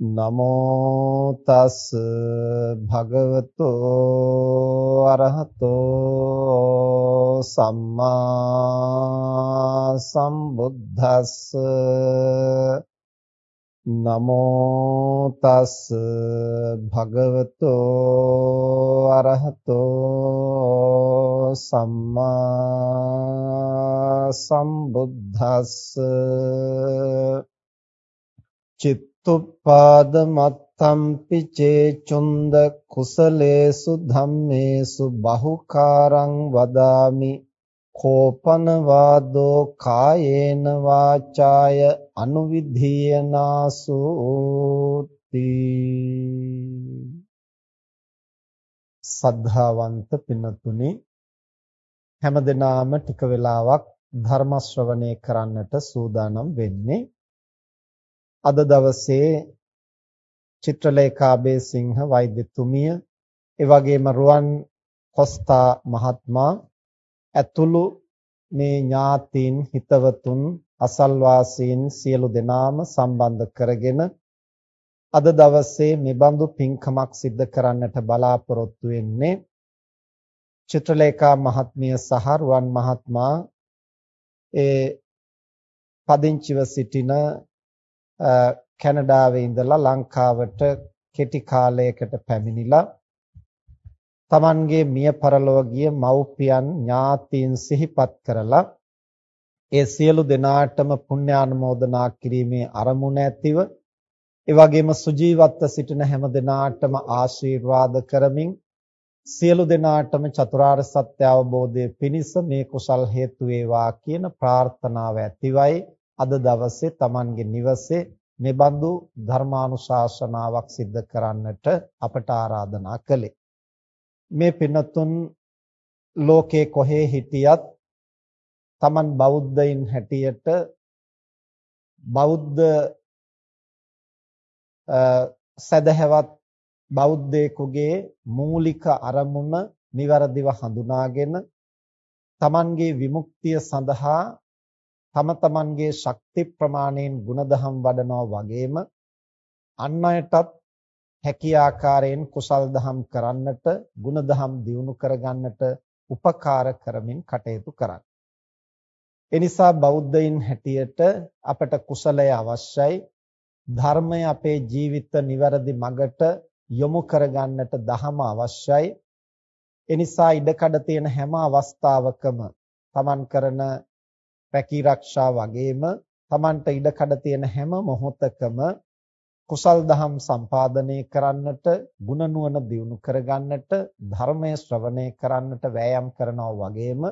නමෝ තස් භගවතෝ අරහතෝ සම්මා සම්බුද්දස්ස. නමෝ තස් භගවතෝ අරහතෝ සම්මා සම්බුද්දස්ස. චිත්තුප්පාද මත්තම්පි චේ චුන්ද කුසලේසු ධම්මේසු බහුකාරං වදාමි කෝපන වාදෝ කායේන වාචාය අනුවිධීයනාසුති සද්ධාවන්ත පින්තුනි හැමදෙනාම ටික වෙලාවක් ධර්ම ශ්‍රවණය කරන්නට සූදානම් වෙන්නේ අද දවසේ චිත්‍රලේඛාබේ සිංහ වෛද්‍යතුමිය ඒ වගේම රුවන් කොස්තා මහත්මයා ඇතුළු මේ ඥාතීන් හිතවතුන් අසල්වාසීන් සියලු දෙනාම සම්බන්ධ කරගෙන අද දවසේ මෙබඳු පින්කමක් සිද්ධ කරන්නට බලාපොරොත්තු වෙන්නේ චිත්‍රලේඛා මහත්මිය සහ රුවන් මහත්මයා ඒ පදිංචිව සිටින කැනඩාවේ ඉඳලා ලංකාවට කෙටි කාලයකට පැමිණිලා තමන්ගේ මිය පරලොව ගිය මව්පියන් ඥාතීන් සිහිපත් කරලා ඒ සියලු දෙනාටම පුණ්‍යානුමෝදනා කිරීමේ අරමුණ ඇතිව ඒ වගේම සුජීවත්ව සිටින හැම දෙනාටම ආශිර්වාද කරමින් සියලු දෙනාටම චතුරාර්ය සත්‍ය අවබෝධයේ පිණිස මේ කුසල් හේතු වේවා කියන ප්‍රාර්ථනාව ඇතිවයි. අද දවසේ Tamanගේ නිවසේ මෙබඳු ධර්මානුශාසනාවක් සිද්ධ කරන්නට අපට ආරාධනා කළේ. මේ පින්නතුන් ලෝකේ කොහේ හිටියත් Taman බෞද්ධයින් හැටියට බෞද්ධ සදහැවත් බෞද්ධයෙකුගේ මූලික අරමුණ નિවරදිව හඳුනාගෙන Tamanගේ විමුක්තිය සඳහා තම තමන්ගේ ශක්ති ප්‍රමාණයෙන් ಗುಣධම් වඩනවා වගේම අන් අයටත් හැකි ආකාරයෙන් කුසල් දහම් කරන්නට ಗುಣධම් දියුණු කරගන්නට උපකාර කරමින් කටයුතු කරන්න. එනිසා බෞද්ධයින් හැටියට අපට කුසලය අවශ්‍යයි. ධර්මය අපේ ජීවිත નિවරදි මගට යොමු කරගන්නට දහම අවශ්‍යයි. එනිසා ඉඩකඩ තියෙන හැම අවස්ථාවකම තමන් කරන රැකී ආරක්ෂා වගේම තමන්ට ඉඩකඩ තියෙන හැම මොහොතකම කුසල් දහම් සම්පාදනය කරන්නට, ගුණ නුවණ දියුණු කරගන්නට, ධර්මය ශ්‍රවණය කරන්නට වෑයම් කරනවා වගේම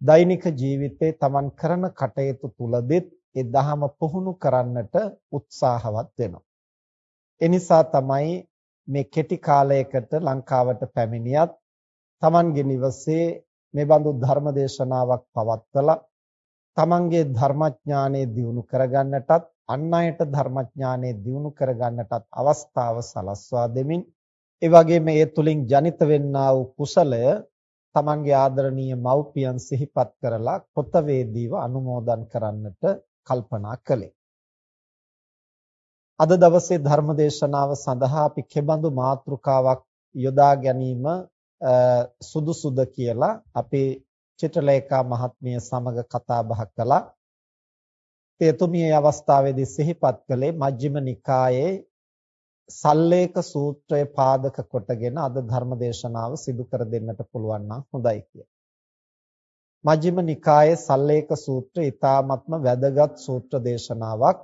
දෛනික ජීවිතේ Taman කරන කටයුතු තුලදීත් ඒ දහම පුහුණු කරන්නට උත්සාහවත් වෙනවා. ඒ නිසා තමයි මේ කෙටි කාලයකට ලංකාවට පැමිණියත් Tamanගේ නිවසේ මේ බඳු ධර්ම දේශනාවක් පවත්වලා Tamanගේ ධර්මඥානෙ දියුණු කරගන්නටත් අන් අයට ධර්මඥානෙ දියුණු කරගන්නටත් අවස්ථාව සලස්වා දෙමින් ඒ වගේම ඒ තුලින් ජනිත වෙන්නා වූ කුසලය තමන්ගේ ආදරණීය මව්පියන් සිහිපත් කරලා කොතවේදීව අනුමෝදන් කරන්නට කල්පනා කළේ. අද දවසේ ධර්ම දේශනාව සඳහා අපි කෙබඳු මාතෘකාවක් යොදා ගැනීම සුදුසුද කියලා අපි චිත්‍රලේඛා මහත්මිය සමග කතා බහ කළා. එතුමිය අවස්ථාවේදී සිහිපත් කළේ මජ්ක්‍ධිම නිකායේ සල්ලේක සූත්‍රය පාදක කොටගෙන අද ධර්ම දේශනාව සිදු කර දෙන්නට පුළුවන් නම් හොඳයි කියලා. මජ්ක්‍ධිම නිකායේ සල්ලේක සූත්‍රය ඊ타ත්ම වැදගත් සූත්‍ර දේශනාවක්.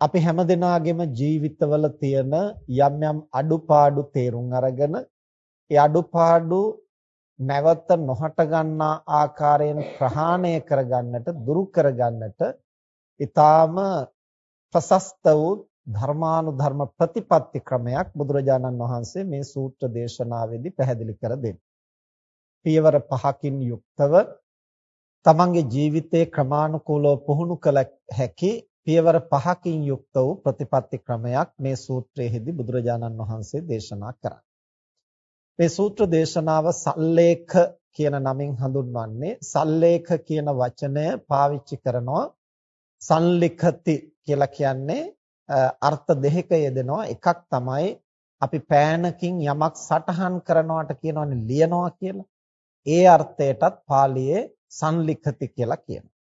අපි හැමදෙනාගේම ජීවිතවල තියෙන යම් යම් අඩුපාඩු තේරුම් අරගෙන ඒ අඩුපාඩු නැවත නොහට ගන්නා ආකාරයෙන් ප්‍රහාණය කරගන්නට දුරු කරගන්නට ඊටාම ප්‍රශස්ත වූ ධර්මානුධර්ම ප්‍රතිපත්ති ක්‍රමයක් බුදුරජාණන් වහන්සේ මේ සූත්‍ර දේශනාවේදී පැහැදිලි කර දෙනවා. පියවර පහකින් යුක්තව තමන්ගේ ජීවිතේ ක්‍රමානුකූලව පුහුණු කළ හැකි පියවර පහකින් යුක්ත වූ ප්‍රතිපත්ති ක්‍රමයක් මේ සූත්‍රයේදී බුදුරජාණන් වහන්සේ දේශනා කරා. මේ සූත්‍ර දේශනාව සල්ලේඛ කියන නමින් හඳුන්වන්නේ සල්ලේඛ කියන වචනය පාවිච්චි කරනවා සල්ලිඛති කියලා කියන්නේ අර්ථ දෙකක යෙදෙනවා එකක් තමයි අපි පෑනකින් යමක් සටහන් කරනවාට කියනවනේ ලියනවා කියලා. ඒ අර්ථයටත් පාලියේ සම්ලිඛති කියලා කියනවා.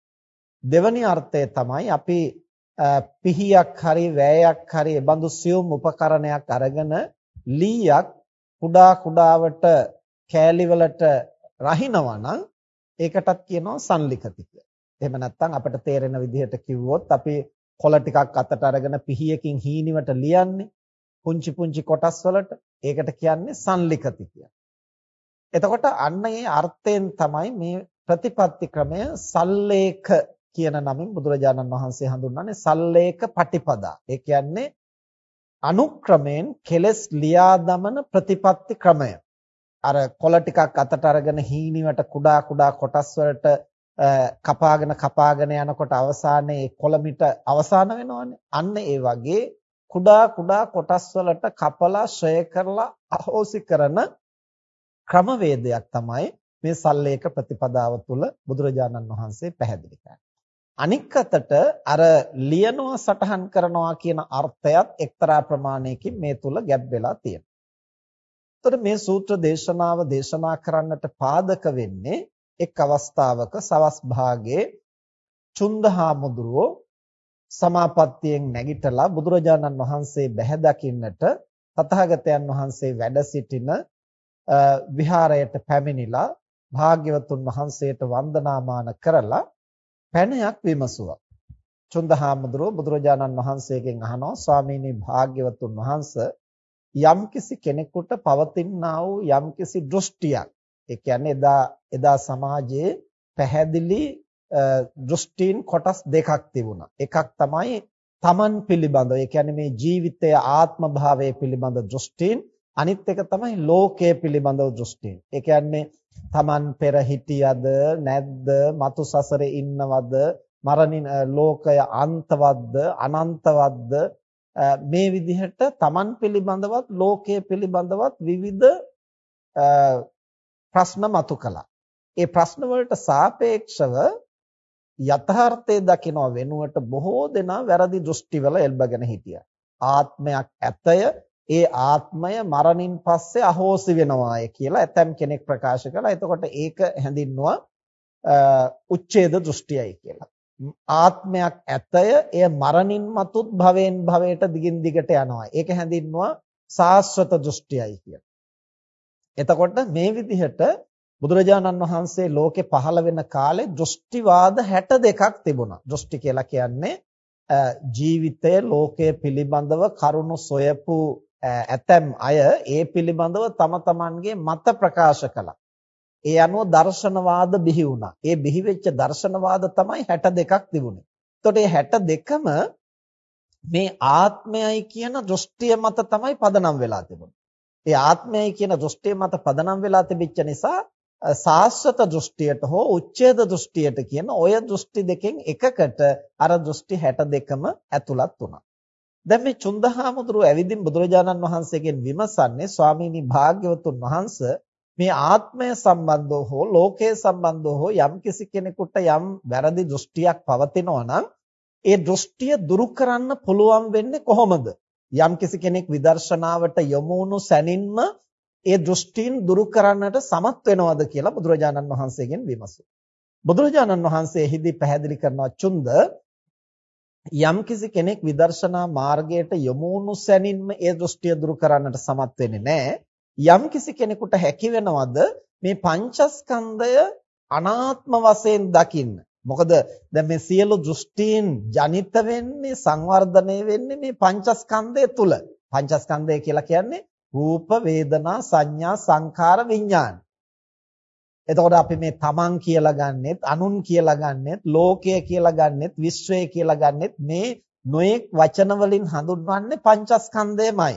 දෙවැනි අර්ථය තමයි අපි පිහියක් හරි වෑයක් හරි බඳු සියුම් උපකරණයක් අරගෙන ලීයක් කුඩා කුඩාවට කෑලි වලට රහිනවා නම් ඒකටත් කියනවා සම්ලිඛති කියලා. එහෙම නැත්නම් අපිට තේරෙන විදිහට කිව්වොත් අපි කොළ ටිකක් අතට අරගෙන පිහියකින් හීනිවට ලියන්නේ පුංචි පුංචි කොටස් වලට ඒකට කියන්නේ සම්ලිඛති කියලා. එතකොට අන්න ඒ අර්ථයෙන් තමයි මේ ප්‍රතිපත්ති ක්‍රමය සල්ලේඛ කියන නමින් බුදුරජාණන් වහන්සේ හඳුන්වන්නේ සල්ලේක පටිපදා. ඒ කියන්නේ අනුක්‍රමයෙන් කෙලස් ලියා දමන ප්‍රතිපත්ති ක්‍රමය. අර කොළ ටිකක් අතට අරගෙන හීනිවට කුඩා කුඩා කොටස් වලට කපාගෙන කපාගෙන යනකොට අවසානයේ ඒ කොළමිට අවසාන වෙනවනේ. අන්න ඒ වගේ කුඩා කුඩා කොටස් වලට කපලා ශ්‍රය කරලා අහෝසි කරන ක්‍රමවේදයක් තමයි මේ සල්ලේක ප්‍රතිපදාව තුළ බුදුරජාණන් වහන්සේ පැහැදිලි කරන්නේ. අනික් අතට අර ලියනවා සටහන් කරනවා කියන අර්ථයත් එක්තරා ප්‍රමාණයකින් මේ තුල ගැබ් වෙලා තියෙනවා. එතකොට මේ සූත්‍ර දේශනාව දේශනා කරන්නට පාදක වෙන්නේ එක් අවස්ථාවක සවස් භාගයේ චුන්දහාමුදුරුවෝ සමාපත්තියෙන් නැගිටලා බුදුරජාණන් වහන්සේ බැහැ දකින්නට තථාගතයන් වහන්සේ වැඩ සිටින විහාරයට පැමිණිලා භාග්‍යවතුන් වහන්සේට වන්දනාමාන කරලා පැනයක් විමසුවා. චුන්දහාමුදුරුව බුදුරජාණන් වහන්සේගෙන් අහනවා ස්වාමීනි භාග්‍යවතුන් වහන්සේ යම්කිසි කෙනෙකුට පවතිනා වූ යම්කිසි දෘෂ්ටියක් ඒ කියන්නේ එදා එදා සමාජයේ පැහැදිලි දෘෂ්ටීන් කොටස් දෙකක් තිබුණා. එකක් තමයි තමන් පිළිබඳව ඒ කියන්නේ මේ ජීවිතය ආත්ම භාවය පිළිබඳ දෘෂ්ටීන් අනිත් එක තමයි ලෝකය පිළිබඳව දෘෂ්ටීන්. ඒ කියන්නේ Taman පෙර හිටියද නැද්ද මතු සසරේ ඉන්නවද මරණින් ලෝකය අන්තවත්ද අනන්තවත්ද මේ විදිහට Taman පිළිබඳවත් ලෝකය පිළිබඳවත් විවිධ ප්‍රශ්න මතු කළා. ඒ ප්‍රශ්න වලට සාපේක්ෂව යථාර්ථය දකින්න වෙනුවට බොහෝ දෙනා වැරදි දෘෂ්ටිවල එල්බගෙන හිටියා. ආත්මයක් ඇතය ඒ ආත්මය මරණින් පස්සේ අහෝසි වෙනවාය කියලා ඇතම් කෙනෙක් ප්‍රකාශ කළා. එතකොට ඒක හැඳින්නුවා උච්ඡේද දෘෂ්ටියයි කියලා. ආත්මයක් ඇතය එය මරණින් මතුත් භවෙන් භවයට දිගින් දිගට යනවා. ඒක හැඳින්නුවා සාස්වත දෘෂ්ටියයි කියලා. එතකොට මේ විදිහට බුදුරජාණන් වහන්සේ ලෝකේ පහළ වෙන කාලේ දෘෂ්ටිවාද 62ක් තිබුණා. දෘෂ්ටි කියලා කියන්නේ ජීවිතය ලෝකය පිළිබඳව කරුණු සොයපු ඇතැම් අය ඒ පිළිබඳව තම තමන්ගේ මත ප්‍රකාශ කළා. ඒ අනුව දර්ශනවාද බිහි වුණා. ඒ බිහි වෙච්ච දර්ශනවාද තමයි 62ක් තිබුණේ. එතකොට මේ 62ම මේ ආත්මයයි කියන දෘෂ්ටිය මත තමයි පදනම් වෙලා තිබුණේ. ඒ ආත්මයයි කියන දෘෂ්ටිය මත පදනම් වෙලා තිබිච්ච නිසා සාස්වත දෘෂ්ටියට හෝ උච්ඡේද දෘෂ්ටියට කියන ඔය දෘෂ්ටි දෙකෙන් එකකට අර දෘෂ්ටි 62ම ඇතුළත් වුණා. දැන් මේ චුන්දහාමුදුරුව ඇවිදින් බුදුරජාණන් වහන්සේගෙන් විමසන්නේ ස්වාමීනි භාග්‍යවතුන් වහන්ස මේ ආත්මය සම්බන්ධව හෝ ලෝකය සම්බන්ධව හෝ යම් කිසි කෙනෙකුට යම් වැරදි දෘෂ්ටියක් පවතිනවා නම් ඒ දෘෂ්ටිය දුරු කරන්න පුළුවන් වෙන්නේ කොහොමද? යම්කිසි කෙනෙක් විදර්ශනාවට යොමු වුණු සැනින්ම ඒ දෘෂ්ටීන් දුරු කරන්නට සමත් වෙනවද කියලා බුදුරජාණන් වහන්සේගෙන් විමසුවා. බුදුරජාණන් වහන්සේ එහිදී පැහැදිලි කරනවා චුන්ද යම්කිසි කෙනෙක් විදර්ශනා මාර්ගයට යොමු වුණු සැනින්ම ඒ දෘෂ්ටිය දුරු කරන්නට සමත් වෙන්නේ නැහැ. යම්කිසි කෙනෙකුට හැකි වෙනවද මේ පංචස්කන්ධය අනාත්ම වශයෙන් දකින්න. මොකද දැන් මේ සියලු දෘෂ්ටීන් ජනිත වෙන්නේ සංවර්ධනය වෙන්නේ මේ පංචස්කන්ධය තුල. පංචස්කන්ධය කියලා කියන්නේ රූප, වේදනා, සංඥා, සංඛාර, විඥාන. එතකොට අපි මේ තමන් කියලා ගන්නෙත්, අනුන් කියලා ගන්නෙත්, ලෝකය කියලා ගන්නෙත්, විශ්වය කියලා ගන්නෙත් මේ නොඑක් වචන වලින් හඳුන්වන්නේ පංචස්කන්ධයමයි.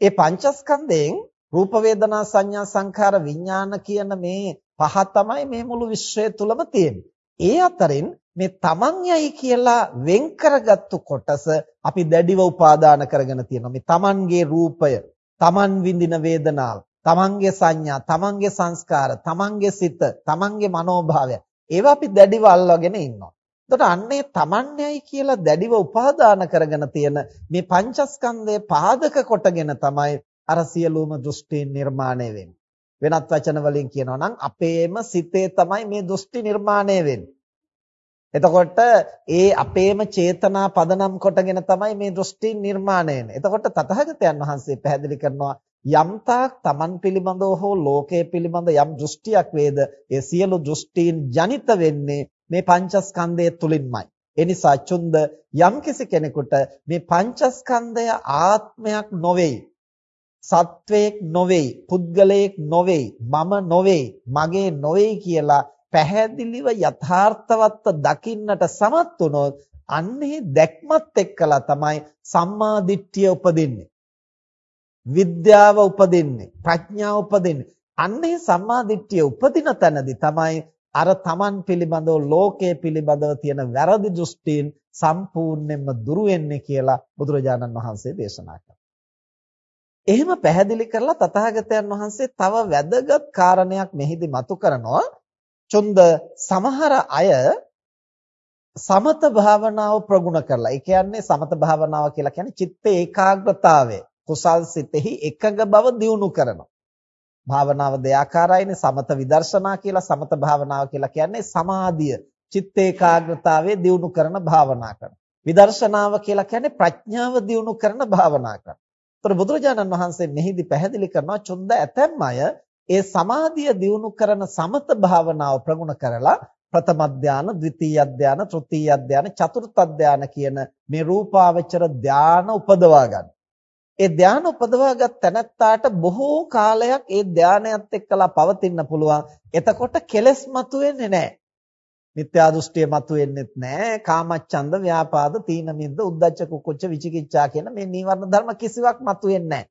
ඒ පංචස්කන්ධයෙන් රූප වේදනා සංඥා සංඛාර විඥාන කියන මේ පහ තමයි මේ මුළු විශ්වය තුලම තියෙන්නේ. ඒ අතරින් මේ තමන්යයි කියලා වෙන් කරගත්තු කොටස අපි දැඩිව උපාදාන කරගෙන තියෙනවා. මේ තමන්ගේ රූපය, තමන් විඳින වේදනාව, තමන්ගේ සංඥා, තමන්ගේ සංස්කාර, තමන්ගේ සිත, තමන්ගේ මනෝභාවය ඒවා අපි දැඩිව අල්ලගෙන ඉන්නවා. එතකොට අන්නේ තමන්යයි කියලා දැඩිව උපාදාන කරගෙන තියෙන මේ පංචස්කන්ධය පාදක කොටගෙන තමයි අර සියලුම දෘෂ්ටි නිර්මාණය වෙන්නේ. වෙනත් වචන වලින් කියනවා නම් අපේම සිතේ තමයි මේ දෘෂ්ටි නිර්මාණය වෙන්නේ. එතකොට ඒ අපේම චේතනා පදනම් කොටගෙන තමයි මේ දෘෂ්ටි නිර්මාණය වෙන්නේ. එතකොට තථාගතයන් වහන්සේ පැහැදිලි කරනවා යම්තාක් Taman පිළිබඳව හෝ ලෝකයේ පිළිබඳ යම් දෘෂ්ටියක් වේද ඒ සියලු දෘෂ්ටීන් ජනිත වෙන්නේ මේ පංචස්කන්ධය තුලින්මයි. ඒ නිසා චුන්ද යම්කිසි කෙනෙකුට මේ පංචස්කන්ධය ආත්මයක් නොවේයි සත්වයක් නොවේයි පුද්ගලයෙක් නොවේයි මම නොවේයි මගේ නොවේයි කියලා පැහැදිලිව යථාර්ථවත්ව දකින්නට සමත් වුණොත් අන්නේ දැක්මත් එක්කලා තමයි සම්මා දිට්ඨිය උපදින්නේ විද්‍යාව උපදින්නේ ප්‍රඥාව උපදින්නේ අන්නේ සම්මා දිට්ඨිය උපදින තැනදී තමයි අර තමන් පිළිබඳව ලෝකයේ පිළිබඳව තියෙන වැරදි දෘෂ්ටීන් සම්පූර්ණයෙන්ම දුරු වෙන්නේ කියලා බුදුරජාණන් වහන්සේ දේශනා කළා. එහෙම පැහැදිලි කරලා තථාගතයන් වහන්සේ තව වැදගත් කාරණයක් මෙහිදී මතු කරනවා. චුන්ද සමහර අය සමත භාවනාව ප්‍රගුණ කරලා. ඒ කියන්නේ සමත භාවනාව කියලා කියන්නේ චිත්ත ඒකාග්‍රතාවය. කුසල් සිතෙහි එකඟ බව දියුණු කරනවා. භාවනාව දෙආකාරයිනේ සමත විදර්ශනා කියලා සමත භාවනාව කියලා කියන්නේ සමාධිය චිත්ත ඒකාග්‍රතාවයේ දියුණු කරන භාවනා කරන. විදර්ශනාව කියලා කියන්නේ ප්‍රඥාව දියුණු කරන භාවනා කරන. ඒතර බුදුරජාණන් වහන්සේ මෙහිදී පැහැදිලි කරනවා චුන්ද ඇතැම් අය ඒ සමාධිය දියුණු කරන සමත භාවනාව ප්‍රගුණ කරලා ප්‍රථම ධානය, ද්විතීය ධානය, තෘතීය ධානය, චතුර්ථ ධානය කියන මේ රූපාවචර ධාන උපදවා ගන්න. ඒ ධාන උපදවාගත් තැනැත්තාට බොහෝ කාලයක් ඒ ධානයත් එක්කලා පවතින්න පුළුවන්. එතකොට කෙලස් මතුවෙන්නේ නැහැ. මිත්‍යා දෘෂ්ටිය මතුවෙන්නෙත් නැහැ. කාමච්ඡන්ද, ව්‍යාපාද, තීන මිද්ද, උද්ධච්ච කුක්කුච්ච විචිකිච්ඡා කියන මේ නීවරණ ධර්ම කිසිවක් මතුවෙන්නේ නැහැ.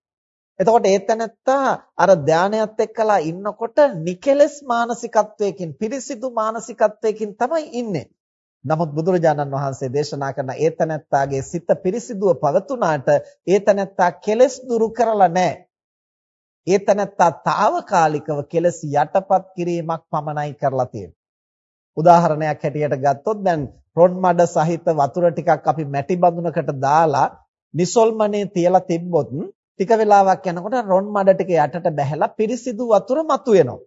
එතකොට ඒතනත්තා අර ධානයත් එක්කලා ඉන්නකොට නිකලස් මානසිකත්වයකින් පිරිසිදු මානසිකත්වයකින් තමයි ඉන්නේ. නමුත් බුදුරජාණන් වහන්සේ දේශනා කරන ඒතනත්තාගේ සිත පිරිසිදුව පවතුනාට ඒතනත්තා කෙලස් දුරු කරලා නැහැ. ඒතනත්තා తాවකාලිකව කෙලස් යටපත් කිරීමක් පමණයි කරලා තියෙන්නේ. උදාහරණයක් හැටියට ගත්තොත් දැන් රොන් මඩ සහිත වතුර ටිකක් අපි මැටි බඳුනකට දාලා නිසොල්මනේ තියලා තිබ්බොත් ටික වෙලාවක් යනකොට රොන් මඩ ටික යටට බැහැලා පිරිසිදු වතුර මතුවෙනවා.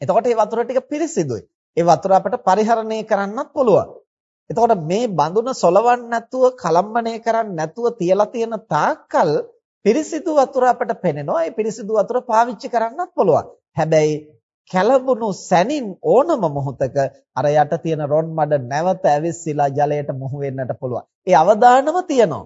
එතකොට මේ වතුර ටික පිරිසිදුයි. ඒ වතුර අපිට පරිහරණය කරන්නත් පුළුවන්. එතකොට මේ බඳුන සොලවන්න නැතුව කලම්බණය කරන්න නැතුව තියලා තියෙන තාක්කල් පිරිසිදු වතුර අපිට පෙනෙනවා. ඒ පිරිසිදු වතුර පාවිච්චි කරන්නත් පුළුවන්. හැබැයි කැළඹුණු සැනින් ඕනම මොහොතක අර යට තියෙන රොන් මඩ නැවත ඇවිස්සීලා ජලයට මුහු වෙන්නට පුළුවන්. ඒ අවදානම තියෙනවා.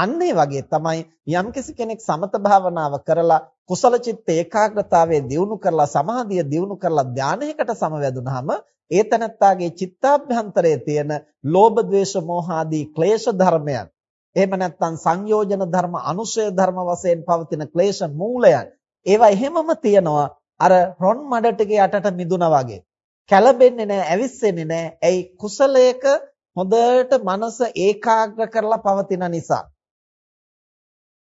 අන්න ඒ වගේ තමයි යම්කිසි කෙනෙක් සමත භාවනාව කරලා කුසල චිත්ත ඒකාග්‍රතාවයේ දියුණු කරලා සමාධිය දියුණු කරලා ධානයකට සමවැදුනහම ඒ තනත්තාගේ චිත්තාභ්‍යන්තරයේ තියෙන ලෝභ ද්වේෂ මෝහ ආදී ක්ලේශ ධර්මයන් එහෙම නැත්නම් සංයෝජන ධර්ම අනුශය ධර්ම වශයෙන් පවතින ක්ලේශ මූලයන් ඒවා එහෙමම තියෙනවා අර රොන් මඩ ටික යටට මිදුණා වගේ. කැළඹෙන්නේ නැහැ, ඇවිස්සෙන්නේ නැහැ. ඇයි කුසලයක හොඳට මනස ඒකාග්‍ර කරලා පවතින නිසා.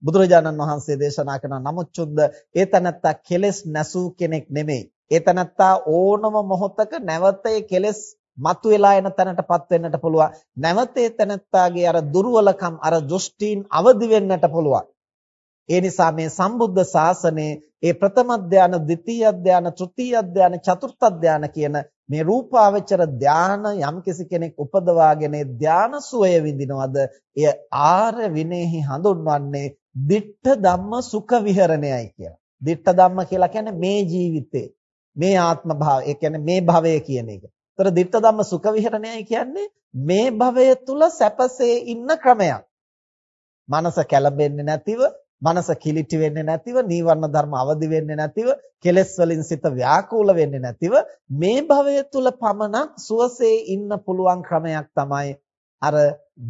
බුදුරජාණන් වහන්සේ දේශනා කරන නමුත් චුද්ද ඒ තනත්තා කෙලෙස් නැසූ කෙනෙක් නෙමෙයි. ඒ තනත්තා ඕනම මොහොතක නැවත ඒ කෙලෙස් මතුවලා එන තැනටපත් වෙන්නට පුළුවන්. නැවතේ තැනත්තාගේ අර දුර්වලකම් අර දෘෂ්ටීන් අවදි වෙන්නට පුළුවන්. ඒ නිසා මේ සම්බුද්ධ ශාසනයේ ඒ ප්‍රථම ධාන, ද්විතීය ධාන, තෘතීය ධාන, චතුර්ථ ධාන කියන මේ රූපාවචර ධාන යම්කිසි කෙනෙක් උපදවාගෙන ධාන සුවය විඳිනවද? එය ආර්ය විනේහි හඳුන්වන්නේ ditta ධම්ම සුඛ විහරණයයි කියලා. ditta ධම්ම කියලා කියන්නේ මේ ජීවිතේ මේ ආත්ම භාවය, ඒ කියන්නේ මේ භවය කියන එක. ඒතර ditta ධම්ම සුඛ විහරණයයි කියන්නේ මේ භවය තුල සැපසේ ඉන්න ක්‍රමයක්. මනස කැළඹෙන්නේ නැතිව මනස කිලිටි වෙන්නේ නැතිව නීවරණ ධර්ම අවදි වෙන්නේ නැතිව කෙලෙස් වලින් සිත ව්‍යාකූල වෙන්නේ නැතිව මේ භවය තුල පමණක් සුවසේ ඉන්න පුළුවන් ක්‍රමයක් තමයි අර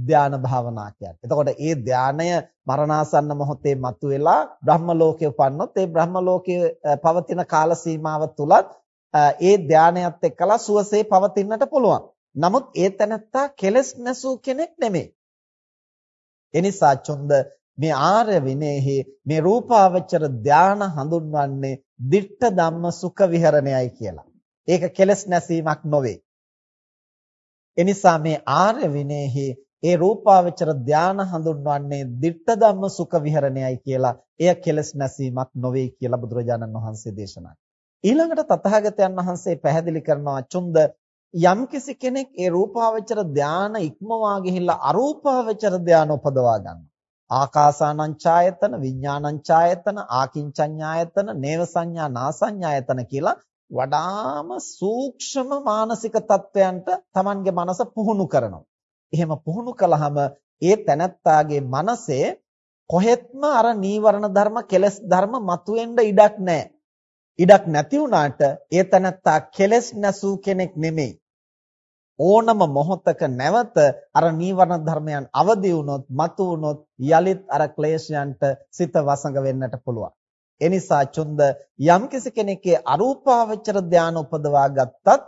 ධාන භාවනා කියන්නේ. එතකොට ඒ ධානය මරණාසන්න මොහොතේ මතුවෙලා බ්‍රහ්ම ලෝකේ උපන්නොත් ඒ බ්‍රහ්ම ලෝකයේ පවතින කාල සීමාව තුලත් ඒ ධානයත් එක්කලා සුවසේ පවතින්නට පුළුවන්. නමුත් ඒ තැනත්තා කෙලෙස් නැසූ කෙනෙක් නෙමෙයි. එනිසා චොන්ද මේ ආර්ය විනයෙහි මේ රූපාවචර ධාන හඳුන්වන්නේ ditta ධම්ම සුඛ විහරණයයි කියලා. ඒක කෙලස් නැසීමක් නොවේ. එනිසා මේ ආර්ය විනයෙහි ඒ රූපාවචර ධාන හඳුන්වන්නේ ditta ධම්ම සුඛ විහරණයයි කියලා. එය කෙලස් නැසීමක් නොවේ කියලා බුදුරජාණන් වහන්සේ දේශනා ඊළඟට තථාගතයන් වහන්සේ පැහැදිලි කරනවා චුන්ද යම්කිසි කෙනෙක් ඒ රූපාවචර ධාන ඉක්මවා ගිහිල්ලා අරූපාවචර ධාන උපදවා ගන්නවා. ආකාසානං ඡායතන විඥානං ඡායතන ආකින්චඤ්ඤායතන නේව සංඥා නාසඤ්ඤායතන කියලා වඩාම සූක්ෂම මානසික තත්වයන්ට Tamanගේ මනස පුහුණු කරනවා. එහෙම පුහුණු කළාම ඒ තැනත්තාගේ මනසේ කොහෙත්ම අර නීවරණ ධර්ම කෙලස් ධර්ම මතුවෙන්න ඉඩක් නැහැ. ඉඩක් නැති වුණාට ඒ තැනත්තා කෙලස් නැසූ කෙනෙක් නෙමෙයි. ඕනම මොහොතක නැවත අර නීවරණ ධර්මයන් අවදි වුණොත් මතු වුණොත් යලිත් අර ක්ලේශයන්ට සිත වසඟ වෙන්නට පුළුවන්. එනිසා චුන්ද යම්කිසි කෙනෙක්ගේ අරූපාවචර ධානය උපදවා ගත්තත්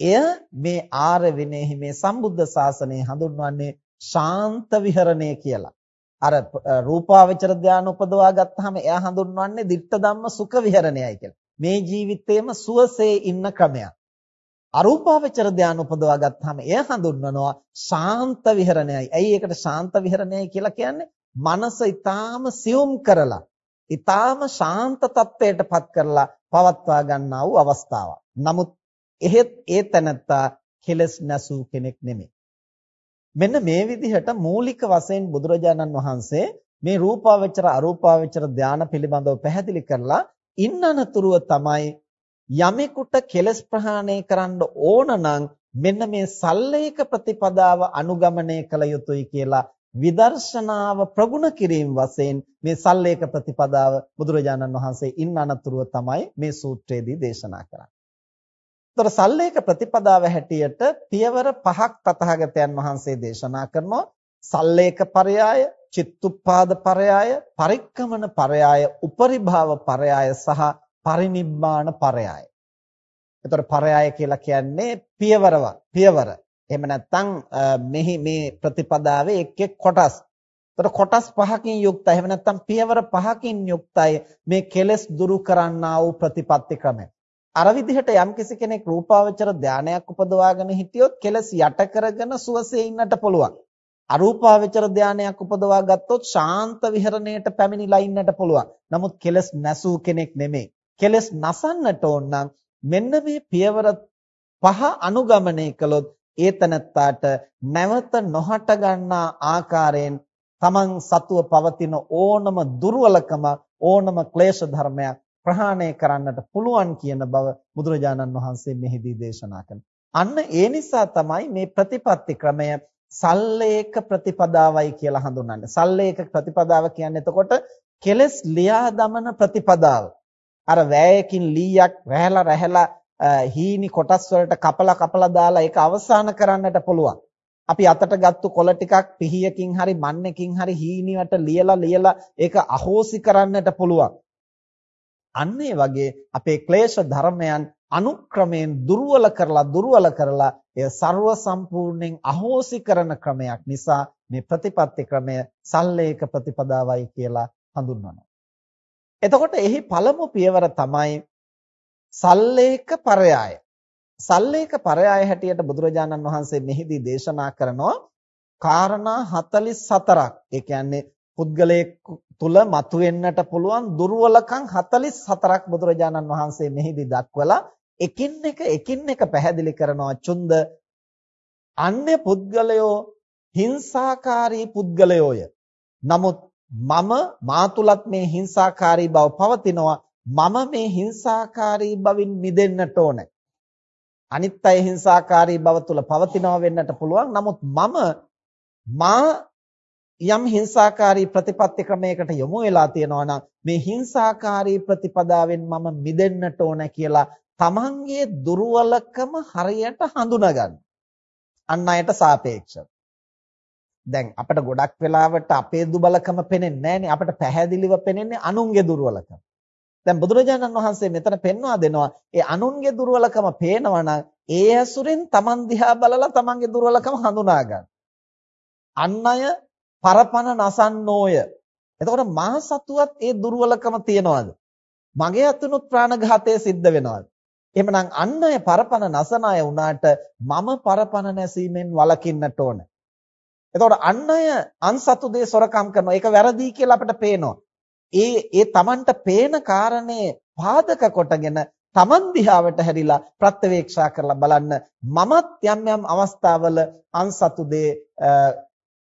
එය මේ ආර්ය විනයෙහි මේ සම්බුද්ධ ශාසනය හඳුන්වන්නේ ශාන්ත විහරණය කියලා. අර රූපාවචර ධානය උපදවා ගත්තාම එයා හඳුන්වන්නේ ditta ධම්ම සුඛ විහරණයයි කියලා. මේ ජීවිතේම සුවසේ ඉන්න ක්‍රමයක්. අරූපාවචර ධානය උපදවා ගත්තාම එය හඳුන්වනවා ශාන්ත විහරණයයි. ඇයි ඒකට ශාන්ත විහරණයයි කියලා කියන්නේ? මනස ඊටාම සියුම් කරලා, ඊටාම ශාන්ත තත්ත්වයටපත් කරලා පවත්වා ගන්නා වූ අවස්ථාවක්. නමුත් එහෙත් ඒ තැනත්තා කෙලස් නැසූ කෙනෙක් නෙමෙයි. මෙන්න මේ විදිහට මූලික වශයෙන් බුදුරජාණන් වහන්සේ මේ රූපාවචර අරූපාවචර ධාන පිළිබඳව පැහැදිලි කරලා ඉන්නනතුරුව තමයි යමෙකුට කෙලස් ප්‍රහාණය කරන්න ඕන නම් මෙන්න මේ සල්ලේක ප්‍රතිපදාව අනුගමනය කළ යුතුයි කියලා විදර්ශනාව ප්‍රගුණ කිරීම වශයෙන් මේ සල්ලේක ප්‍රතිපදාව බුදුරජාණන් වහන්සේ ඉන් අනතුරුව තමයි මේ සූත්‍රයේදී දේශනා කරන්නේ. ତොර සල්ලේක ප්‍රතිපදාව හැටියට පියවර පහක් තථාගතයන් වහන්සේ දේශනා කරනවා. සල්ලේක පරයය, චිත්තුප්පාද පරයය, පරික්කමන පරයය, උපරිභාව පරයය සහ පරිනිබ්බාන පරයය. එතකොට පරයය කියලා කියන්නේ පියවරව පියවර. එහෙම නැත්නම් මෙහි මේ ප්‍රතිපදාවේ එක් එක් කොටස්. එතකොට කොටස් පහකින් යුක්තයි. එහෙම නැත්නම් පියවර පහකින් යුක්තයි මේ කෙලෙස් දුරු කරන්නා වූ ප්‍රතිපත්ති ක්‍රමය. අර විදිහට යම්කිසි කෙනෙක් රූපාවචර ධානයක් උපදවාගෙන හිටියොත් කෙලස් යට කරගෙන සුවසේ ඉන්නට පුළුවන්. අරූපාවචර ධානයක් උපදවා ගත්තොත් ශාන්ත විහරණයට පැමිණිලා ඉන්නට පුළුවන්. නමුත් කෙලස් නැසූ කෙනෙක් නෙමෙයි. කෙලස් නසන්නට ඕන නම් මෙන්න මේ පියවර පහ අනුගමනය කළොත් ඒ තනත්තාට නැවත නොහට ගන්නා ආකාරයෙන් තමන් සතුව පවතින ඕනම දුර්වලකම ඕනම ක්ලේශ ධර්මයක් ප්‍රහාණය කරන්නට පුළුවන් කියන බව බුදුරජාණන් වහන්සේ මෙහිදී දේශනා කරනවා. අන්න ඒ නිසා තමයි මේ ප්‍රතිපත්ති ක්‍රමය සල්ලේක ප්‍රතිපදාවයි කියලා හඳුන්වන්නේ. සල්ලේක ප්‍රතිපදාව කියන්නේ එතකොට කෙලස් ලියා දමන ප්‍රතිපදාව. අර වෑයකින් ලීයක් රැහැලා රැහැලා හීනි කොටස් වලට කපලා කපලා දාලා ඒක අවසන් කරන්නට පුළුවන්. අපි අතට ගත්තු කොළ ටිකක් පිහියකින් හරි මන්නකින් හරි හීනියට ලියලා ලියලා ඒක අහෝසි කරන්නට පුළුවන්. අන්න වගේ අපේ ක්ලේශ ධර්මයන් අනුක්‍රමයෙන් දුර්වල කරලා දුර්වල කරලා එය ਸਰව සම්පූර්ණයෙන් අහෝසි කරන ක්‍රමයක් නිසා මේ ප්‍රතිපත්ති ක්‍රමය සල්ලේක ප්‍රතිපදාවයි කියලා හඳුන්වනවා. එතකොට එහි පළමු පියවර තමයි සල්ලේක පරයය. සල්ලේක පරයය හැටියට බුදුරජාණන් වහන්සේ මෙහිදී දේශනා කරනවා කාරණා 44ක්. ඒ කියන්නේ පුද්ගලයෙක් තුල මතුවෙන්නට පුළුවන් දුර්වලකම් 44ක් බුදුරජාණන් වහන්සේ මෙහිදී දක්වලා එකින් එක එකින් එක පැහැදිලි කරනවා චුන්ද අන්‍ය පුද්ගලයෝ හිංසාකාරී පුද්ගලයෝය. නමුත් මම මා තුලත් මේ හිංසාකාරී බව පවතිනවා. මම මේ හිංසාකාරී බවින් මිදෙන්නට ඕනේ. අනිත් අය හිංසාකාරී බව තුල පවතිනවා වෙන්නට පුළුවන්. නමුත් මම මා යම් හිංසාකාරී ප්‍රතිපත්ති ක්‍රමයකට යොමු වෙලා තියෙනවා නම් මේ හිංසාකාරී ප්‍රතිපදාවෙන් මම මිදෙන්නට ඕන කියලා තමන්ගේ දුර්වලකම හරියට හඳුනා ගන්න. අන් අයට සාපේක්ෂව. දැන් අපිට ගොඩක් වෙලාවට අපේ දුබලකම පේන්නේ නැහනේ අපිට පැහැදිලිව පේන්නේ අනුන්ගේ දුර්වලකම. දැන් බුදුරජාණන් වහන්සේ මෙතන පෙන්වා දෙනවා ඒ අනුන්ගේ දුර්වලකම පේනවා නම් ඒ ඇසුරෙන් Taman දිහා බලලා Tamanගේ දුර්වලකම හඳුනා ගන්න. අන් අය පරපණ නසන්නෝය. එතකොට මා සතුවත් ඒ දුර්වලකම තියනවාද? මගේ අතුනුත් ප්‍රාණඝාතය සිද්ධ වෙනවාද? එහෙමනම් අන් අය පරපණ නසන අය වුණාට මම පරපණ නැසීමෙන් වළකින්නට ඕන. එතකොට අන් අය අන්සතු දේ සොරකම් කරනවා. ඒක වැරදි කියලා අපිට පේනවා. ඒ ඒ Tamanට පේන කාරණේ පාදක කොටගෙන Taman දිහාවට හැරිලා ප්‍රත්‍යවේක්ෂා කරලා බලන්න මමත් යම් යම් අවස්ථාවල අන්සතු දේ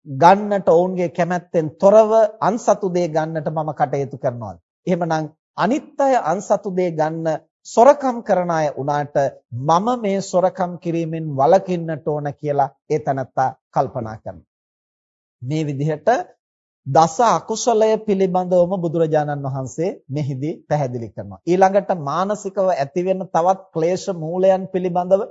ගන්නට ඔවුන්ගේ කැමැත්තෙන් තොරව අන්සතු දේ ගන්නට මම කටයුතු කරනවා. එහෙමනම් අනිත් අය අන්සතු දේ ගන්න සොරකම් කරන අය උනාට මම මේ සොරකම් කිරීමෙන් වළකින්නට ඕන කියලා ඒ තනත්තා කල්පනා කරනවා. මේ විදිහට දස අකුසලය පිළිබඳවම බුදුරජාණන් වහන්සේ මෙහිදී පැහැදිලි කරනවා. ඊළඟට මානසිකව ඇතිවෙන තවත් ක්ලේශ මූලයන් පිළිබඳව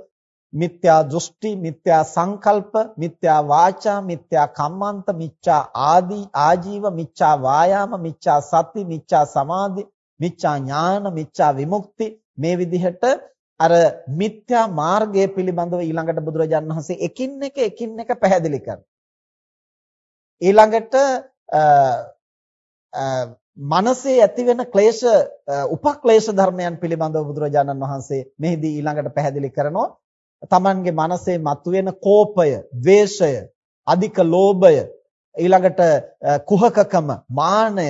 මිත්‍යා දෘෂ්ටි, මිත්‍යා සංකල්ප, මිත්‍යා වාචා, මිත්‍යා කම්මන්ත, මිච්ඡා ආදී ආජීව, මිච්ඡා වායාම, මිච්ඡා සති, මිච්ඡා සමාධි, මිච්ඡා ඥාන, මිච්ඡා විමුක්ති මේ විදිහට අර මිත්‍යා මාර්ගය පිළිබඳව ඊළඟට බුදුරජාණන් වහන්සේ එකින් එක එකින් එක පැහැදිලි කරනවා. ඊළඟට මනසේ ඇතිවෙන ක්ලේශ උපක්ලේශ ධර්මයන් පිළිබඳව බුදුරජාණන් වහන්සේ මෙහිදී ඊළඟට පැහැදිලි කරනවා. Tamange මනසේ මතුවෙන කෝපය, ద్వේෂය, අධික ලෝභය, ඊළඟට කුහකකම, මානය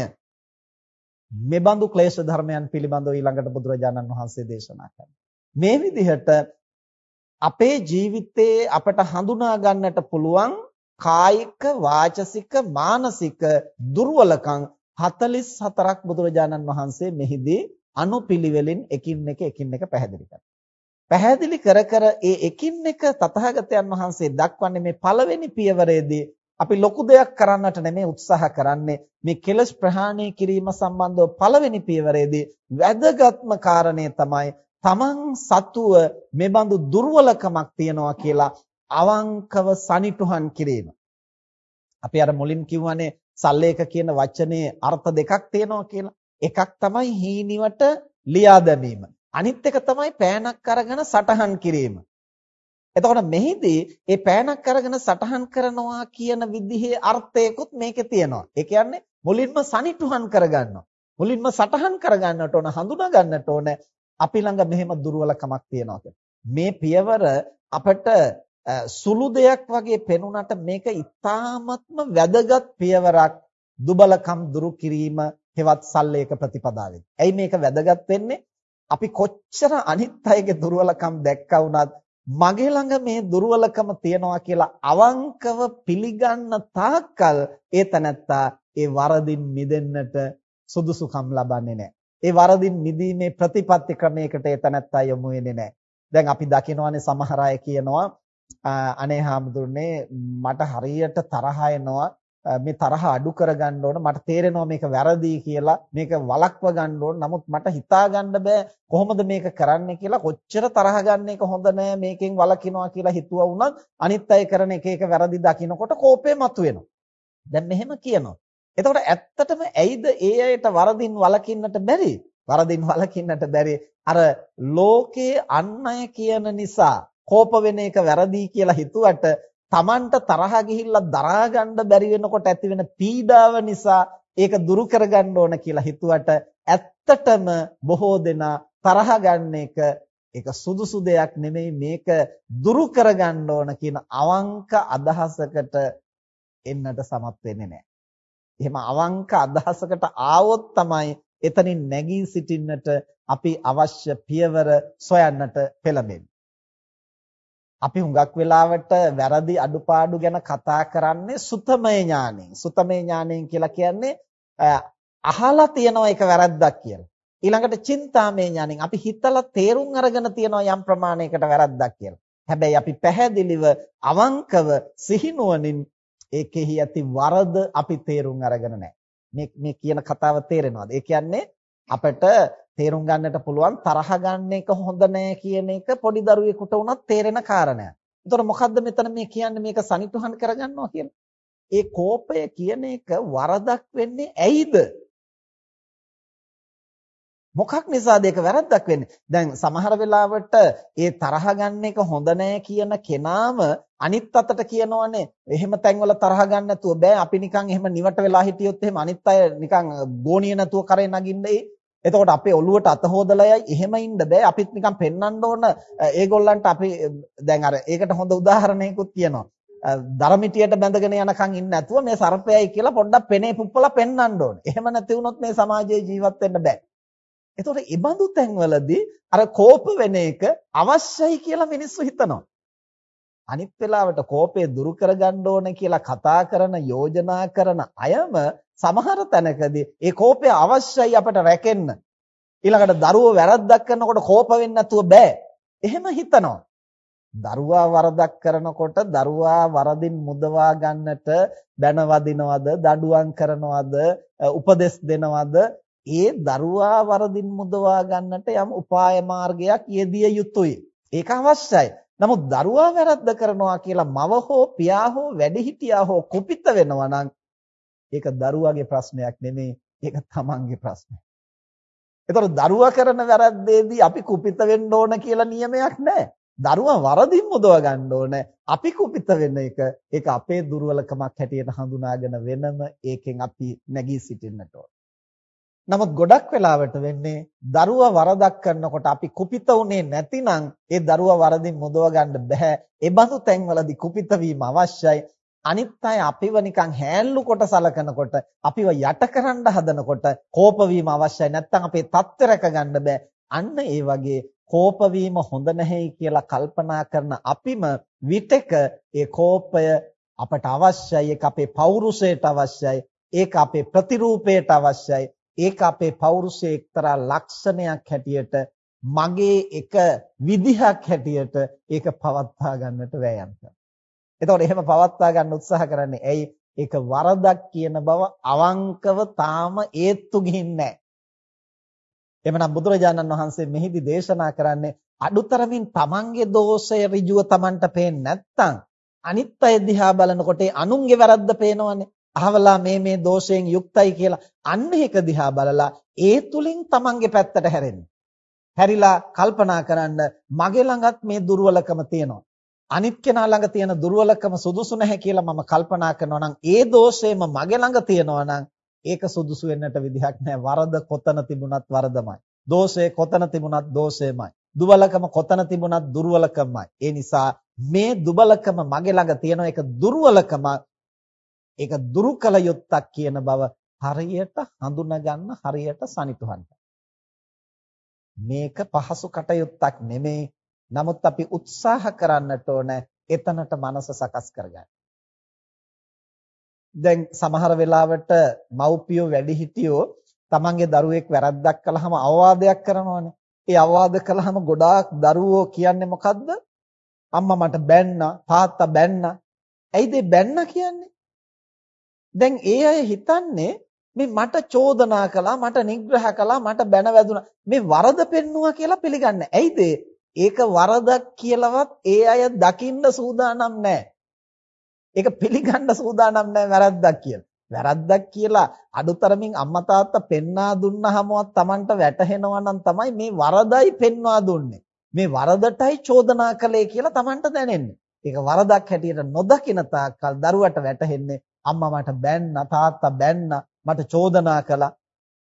මෙබඳු ක්ලේශ ධර්මයන් පිළිබඳව ඊළඟට බුදුරජාණන් වහන්සේ දේශනා කරනවා. මේ විදිහට අපේ ජීවිතයේ අපට හඳුනා ගන්නට පුළුවන් කායික වාචසික මානසික දුර්වලකම් 44ක් බුදුරජාණන් වහන්සේ මෙහිදී අනුපිළිවෙලින් එකින් එක එකින් එක පැහැදිලි කරනවා. පැහැදිලි කර කර ඒ එකින් එක තථාගතයන් වහන්සේ දක්වන්නේ මේ පළවෙනි පියවරේදී අපි ලොකු දෙයක් කරන්නට නෙමෙයි උත්සාහ කරන්නේ මේ කෙලස් ප්‍රහාණය කිරීම සම්බන්ධව පළවෙනි පියවරේදී වැදගත්ම කාරණේ තමයි තමන් සතුව මෙබඳු දුර්වලකමක් තියනවා කියලා අවංකව සනිටුහන් කිරීම. අපි අර මුලින් කිව්වනේ සල්ලේක කියන වචනේ අර්ථ දෙකක් තියෙනවා කියලා. එකක් තමයි හීනිවට ලියා දැමීම. අනිත් එක තමයි පෑනක් අරගෙන සටහන් කිරීම. එතකොට මෙහිදී මේ පෑනක් අරගෙන සටහන් කරනවා කියන විදිහේ අර්ථයකුත් මේකේ තියෙනවා. ඒ කියන්නේ මුලින්ම සනිටුහන් කරගන්නවා. මුලින්ම සටහන් කරගන්නට ඕන, හඳුනා ගන්නට ඕන අපි ළඟ මෙහෙම දුර්වලකමක් තියෙනවා මේ පියවර අපට සුළු දෙයක් වගේ පෙනුනට මේක ඉතාමත්ම වැදගත් පියවරක් දුබලකම් දුරු කිරීම හෙවත් සල්ලේක ප්‍රතිපදාවෙන්. ඇයි මේක වැදගත් වෙන්නේ? අපි කොච්චර අනිත් අයගේ දුර්වලකම් දැක්කා වුණත් මගේ ළඟ මේ දුර්වලකම තියනවා කියලා අවංකව පිළිගන්න තාක්කල් ඒ තනත්තා ඒ වරදින් මිදෙන්නට සුදුසුකම් ලබන්නේ නැහැ. ඒ වරදින් මිදීමේ ප්‍රතිපත්ති ක්‍රමයකට ඒ තනත්තා යොමු වෙන්නේ නැහැ. දැන් අපි දකිනවානේ සමහර අය කියනවා අනේ හාමුදුරනේ මට හරියට තරහ එනවා. මේ තරහ අඩු කරගන්න ඕන. මට තේරෙනවා මේක වැරදි කියලා. මේක වළක්ව ගන්න ඕන. නමුත් මට හිතා ගන්න බෑ කොහොමද මේක කරන්න කියලා. කොච්චර තරහ ගන්න එක හොඳ නෑ. මේකෙන් වළකිනවා කියලා හිතුවා වුණත් අනිත් අය කරන එක එක වැරදි දකින්නකොට කෝපය මතුවෙනවා. දැන් මෙහෙම කියනවා. එතකොට ඇත්තටම ඇයිද ඒ අයට වරදින් වළකින්නට බැරි? වරදින් වළකින්නට බැරි. අර ලෝකේ අන් අය කියන නිසා කෝප වෙන එක වැරදි කියලා හිතුවට Tamanට තරහ ගිහිල්ලා දරා ගන්න බැරි වෙනකොට ඇති වෙන පීඩාව නිසා ඒක දුරු කරගන්න ඕන කියලා හිතුවට ඇත්තටම බොහෝ දෙනා තරහ ගන්න එක ඒක සුදුසු දෙයක් නෙමෙයි මේක දුරු කරගන්න ඕන කියන අවංක අදහසකට එන්නට සමත් වෙන්නේ නැහැ. එහෙම අවංක අදහසකට ආවොත් තමයි එතනින් නැගී සිටින්නට අපි අවශ්‍ය පියවර සොයන්නට පෙළඹෙන්නේ. අපි හුඟක් වෙලාවට වැරදි අඩුපාඩු ගැන කතා කරන්නේ සුතමය ඥාණයෙන්. සුතමය ඥාණයෙන් කියලා කියන්නේ අහලා තියනවා ඒක වැරද්දක් කියලා. ඊළඟට චින්තාමය ඥාණයෙන් අපි හිතලා තේරුම් අරගෙන තියනවා යම් ප්‍රමාණයකට වැරද්දක් කියලා. හැබැයි අපි පැහැදිලිව අවංකව සිහිනුවණින් ඒකෙහි ඇති වරද අපි තේරුම් අරගෙන නැහැ. මේ මේ කියන කතාව තේරෙනවද? ඒ කියන්නේ අපිට තේරුම් ගන්නට පුළුවන් තරහ ගන්න එක හොඳ නෑ කියන එක පොඩි දරුවෙකුට උනත් තේරෙන කාරණයක්. ඒතකොට මොකද්ද මෙතන මේ කියන්නේ මේක සනිටුහන් කරගන්නවා කියලා? ඒ කෝපය කියන එක වරදක් වෙන්නේ ඇයිද? මොකක් නිසාද ඒක වැරද්දක් වෙන්නේ? දැන් සමහර වෙලාවට ඒ තරහ ගන්න එක හොඳ නෑ කියන කෙනාම අනිත් අතට කියනවනේ එහෙම තැන්වල තරහ ගන්න නැතුව බෑ අපි නිකන් එහෙම නිවට වෙලා හිටියොත් එහෙම අනිත් අය නිකන් බෝනිය නැතුව කරේ නගින්නේ එතකොට අපේ ඔළුවට අත හොදලා යයි එහෙම ඉන්න බෑ අපිත් නිකන් පෙන්වන්න ඕන ඒගොල්ලන්ට අපි දැන් අර ඒකට හොඳ උදාහරණයකුත් කියනවා දරමිටියට බැඳගෙන යනකන් ඉන්න නැතුව මේ සර්පයයි කියලා පොඩ්ඩක් පෙනේ පුප්පලා පෙන්වන්න ඕනේ. එහෙම නැති වුණොත් මේ සමාජයේ ජීවත් වෙන්න බෑ. එතකොට ඉබඳු තැන්වලදී අර කෝප වෙන එක අවශ්‍යයි කියලා මිනිස්සු හිතනවා. අනිත් වෙලාවට කෝපය දුරු කරගන්න ඕන කියලා කතා කරන යෝජනා කරන අයම සමහර තැනකදී ඒ කෝපය අවශ්‍යයි අපට රැකෙන්න. ඊළඟට දරුවෝ වැරද්දක් කරනකොට කෝප වෙන්නේ නැතුව බෑ. එහෙම හිතනවා. දරුවා වරදක් කරනකොට දරුවා වරදින් මුදවා ගන්නට බැන වදිනවද, දඬුවම් කරනවද, උපදෙස් දෙනවද? ඒ දරුවා වරදින් මුදවා ගන්නට යම් උපාය මාර්ගයක් යෙදිය යුතුයි. ඒක අවශ්‍යයි. නමුත් දරුවා වැරද්ද කරනවා කියලා මව හෝ පියා හෝ වැඩිහිටියා හෝ කුපිත වෙනවා නම් ඒක දරුවාගේ ප්‍රශ්නයක් නෙමෙයි ඒක තමන්ගේ ප්‍රශ්නයක්. ඒතකොට දරුවා කරන වැරද්දේදී අපි කුපිත වෙන්න ඕන කියලා නියමයක් නැහැ. දරුවා වරදින් මුදව ගන්න ඕන. අපි කුපිත වෙන එක ඒක අපේ දුර්වලකමක් හැටියට හඳුනාගෙන වෙනම ඒකෙන් අපි නැගී සිටින්නට ඕන. නමුත් ගොඩක් වෙලාවට වෙන්නේ දරුවා වරදක් කරනකොට අපි කුපිත උනේ නැතිනම් ඒ දරුවා වරදින් මුදව ගන්න බෑ. ඒ බඳු තැන්වලදී කුපිත වීම අවශ්‍යයි. අනිත් අය අපිව නිකන් හැල්ලු කොට සලකනකොට අපිව යටකරන්න හදනකොට කෝප වීම අවශ්‍යයි. නැත්නම් අපේ தත්ත්ව රැක ගන්න බෑ. අන්න ඒ වගේ කෝප වීම හොඳ නැහැයි කියලා කල්පනා කරන අපිම විතක ඒ කෝපය අපට අවශ්‍යයි. ඒක අපේ පෞරුෂයට අවශ්‍යයි. ඒක අපේ ප්‍රතිරූපයට අවශ්‍යයි. ඒක අපේ පෞරුෂයේ එක්තරා ලක්ෂණයක් හැටියට මගේ එක විදිහක් හැටියට ඒක පවත්වා ගන්නට වෑයම් කරනවා. එතකොට එහෙම පවත්වා ගන්න උත්සාහ කරන්නේ ඇයි? ඒක වරදක් කියන බව අවංකව තාම ඒත්තු ගිහින් නැහැ. එමනම් බුදුරජාණන් වහන්සේ මෙහිදී දේශනා කරන්නේ අඩුතරමින් තමන්ගේ දෝෂය ඍජුව තමන්ට පේන්නේ නැත්නම් අනිත් අය දිහා බලනකොට ඒ අනුන්ගේ වැරද්ද පේනවනේ. අහවලා මේ මේ දෝෂයෙන් යුක්තයි කියලා අන්න ඒක දිහා බලලා ඒ තුලින් තමන්ගේ පැත්තට හැරෙන්න. හැරිලා කල්පනා කරන්න මගේ ළඟත් මේ දුර්වලකම තියෙනවා. අනිත් කෙනා ළඟ තියෙන දුර්වලකම සුදුසු නැහැ කියලා මම කල්පනා කරනවා නම් ඒ දෝෂයම මගේ ළඟ තියෙනවා නම් ඒක සුදුසු වෙන්නට විදිහක් නැහැ. වරද කොතන තිබුණත් වරදමයි. දෝෂය කොතන තිබුණත් දෝෂයමයි. දුර්වලකම කොතන තිබුණත් දුර්වලකමයි. ඒ නිසා මේ දුබලකම මගේ ළඟ තියෙන එක දුර්වලකම ඒක දුරු කළ යුත්තක් කියන බව හරියට හඳුනා ගන්න හරියට සනිටුහන් මේක පහසු කටයුත්තක් නෙමෙයි. නමුත් අපි උත්සාහ කරන්නට ඕන එතනට මනස සකස් කරගන්න. දැන් සමහර වෙලාවට මව්පියෝ වැඩිහිටියෝ තමන්ගේ දරුවෙක් වැරද්දක් කළාම අවවාදයක් කරනවානේ. ඒ අවවාද කළාම ගොඩාක් දරුවෝ කියන්නේ මොකද්ද? අම්මා මට බැන්නා, තාත්තා බැන්නා. ඇයිද බැන්නා කියන්නේ? දැන් ඒ අය හිතන්නේ මේ මට චෝදනා කළා මට නිග්‍රහ කළා මට බැන වැදුනා මේ වරද පෙන්නුවා කියලා පිළිගන්නේ. ඇයිද? ඒක වරදක් කියලාවත් ඒ අය දකින්න සූදානම් නැහැ. ඒක පිළිගන්න සූදානම් නැහැ වැරද්දක් කියලා. වැරද්දක් කියලා අඩුතරමින් අම්මා තාත්තා පෙන්වා දුන්නාමවත් Tamanට වැටහෙනවා නම් තමයි මේ වරදයි පෙන්වා දුන්නේ. මේ වරදටයි චෝදනා කළේ කියලා Tamanට දැනෙන්නේ. ඒක වරදක් හැටියට නොදකින තාක්කල් දරුවට වැටහෙන්නේ අම්මා මට බැන්නා තාත්තා බැන්නා මට චෝදනා කළා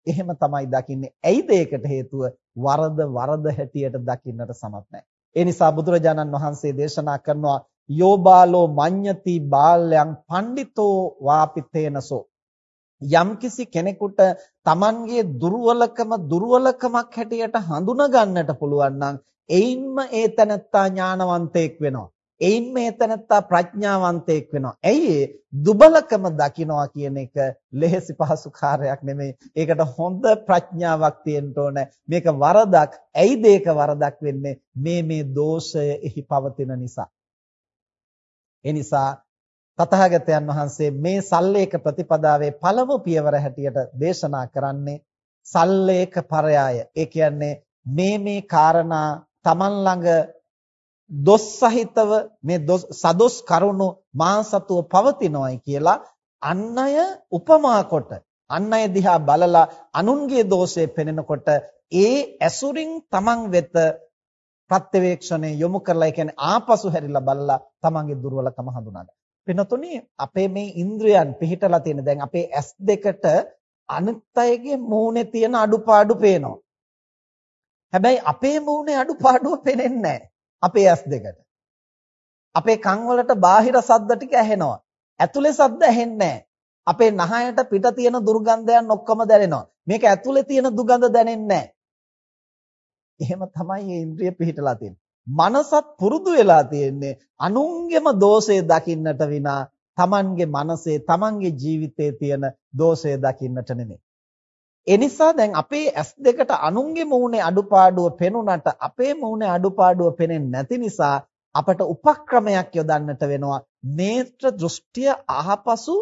එහෙම තමයි දකින්නේ. ඇයිද ඒකට හේතුව? වරද වරද හැටියට දකින්නට සමත් නැහැ. ඒ නිසා බුදුරජාණන් වහන්සේ දේශනා කරනවා යෝබාලෝ මඤ්ඤති බාල්‍යං පණ්ඩිතෝ වාපිතේනසෝ යම්කිසි කෙනෙකුට Tamanගේ දුර්වලකම දුර්වලකමක් හැටියට හඳුනා ගන්නට පුළුවන් නම් එයින්ම ඒ තනත්තා ඥානවන්තයෙක් වෙනවා. එයින් මේ තනත්තා ප්‍රඥාවන්තයෙක් වෙනවා. ඇයි දුබලකම දකිනවා කියන එක ලෙහෙසි පහසු කාර්යයක් නෙමෙයි. ඒකට හොඳ ප්‍රඥාවක් තියෙන්න ඕන. මේක වරදක්. ඇයිද ඒක වරදක් වෙන්නේ? මේ මේ දෝෂය එහි පවතින නිසා. ඒ නිසා තථාගතයන් වහන්සේ මේ සල්ලේක ප්‍රතිපදාවේ පළමු පියවර හැටියට දේශනා කරන්නේ සල්ලේක පරයය. ඒ කියන්නේ මේ මේ කාරණා තමන් ළඟ දොස් සහිතව මේ සදොස් කරුණු මා සතුව පවතිනවායි කියලා අන් අය උපමා කොට අන් අය දිහා බලලා අනුන්ගේ දෝෂය පෙනෙනකොට ඒ ඇසුරින් තමන් වෙත ප්‍රත්‍යවේක්ෂණය යොමු කරලා ඒ කියන්නේ ආපසු හැරිලා බලලා තමන්ගේ දුර්වලකම හඳුනා ගන්න. වෙනතුනේ අපේ මේ ඉන්ද්‍රයන් පිහිටලා තියෙන දැන් අපේ ඇස් දෙකට අනිත් අයගේ මූණේ තියෙන අඩුපාඩු පේනවා. හැබැයි අපේ මූණේ අඩුපාඩුව පේන්නේ නැහැ. අපේ ඇස් දෙකට. අපේ කන් වලට බාහිර ශබ්ද ටික ඇහෙනවා. ඇතුලේ ශබ්ද ඇහෙන්නේ අපේ නහයට පිට තියෙන දුර්ගන්ධයන් ඔක්කොම දැනෙනවා. මේක ඇතුලේ තියෙන දුගඳ දැනෙන්නේ එහෙම තමයි මේ ඉන්ද්‍රිය පිහිටලා තියෙන්නේ. මනසත් පුරුදු වෙලා තියෙන්නේ අනුන්ගේම දෝෂය දකින්නට විනා තමන්ගේ මනසේ තමන්ගේ ජීවිතයේ තියෙන දෝෂය දකින්නට නෙමෙයි. ඒ නිසා දැන් අපේ ඇස් දෙකට අනුන්ගේ මූණේ අඩුපාඩුව පෙනුනට අපේ මූණේ අඩුපාඩුව පෙනෙන්නේ නැති නිසා අපට උපක්‍රමයක් යොදන්නට වෙනවා නේත්‍ර දෘෂ්ටිය ආපසු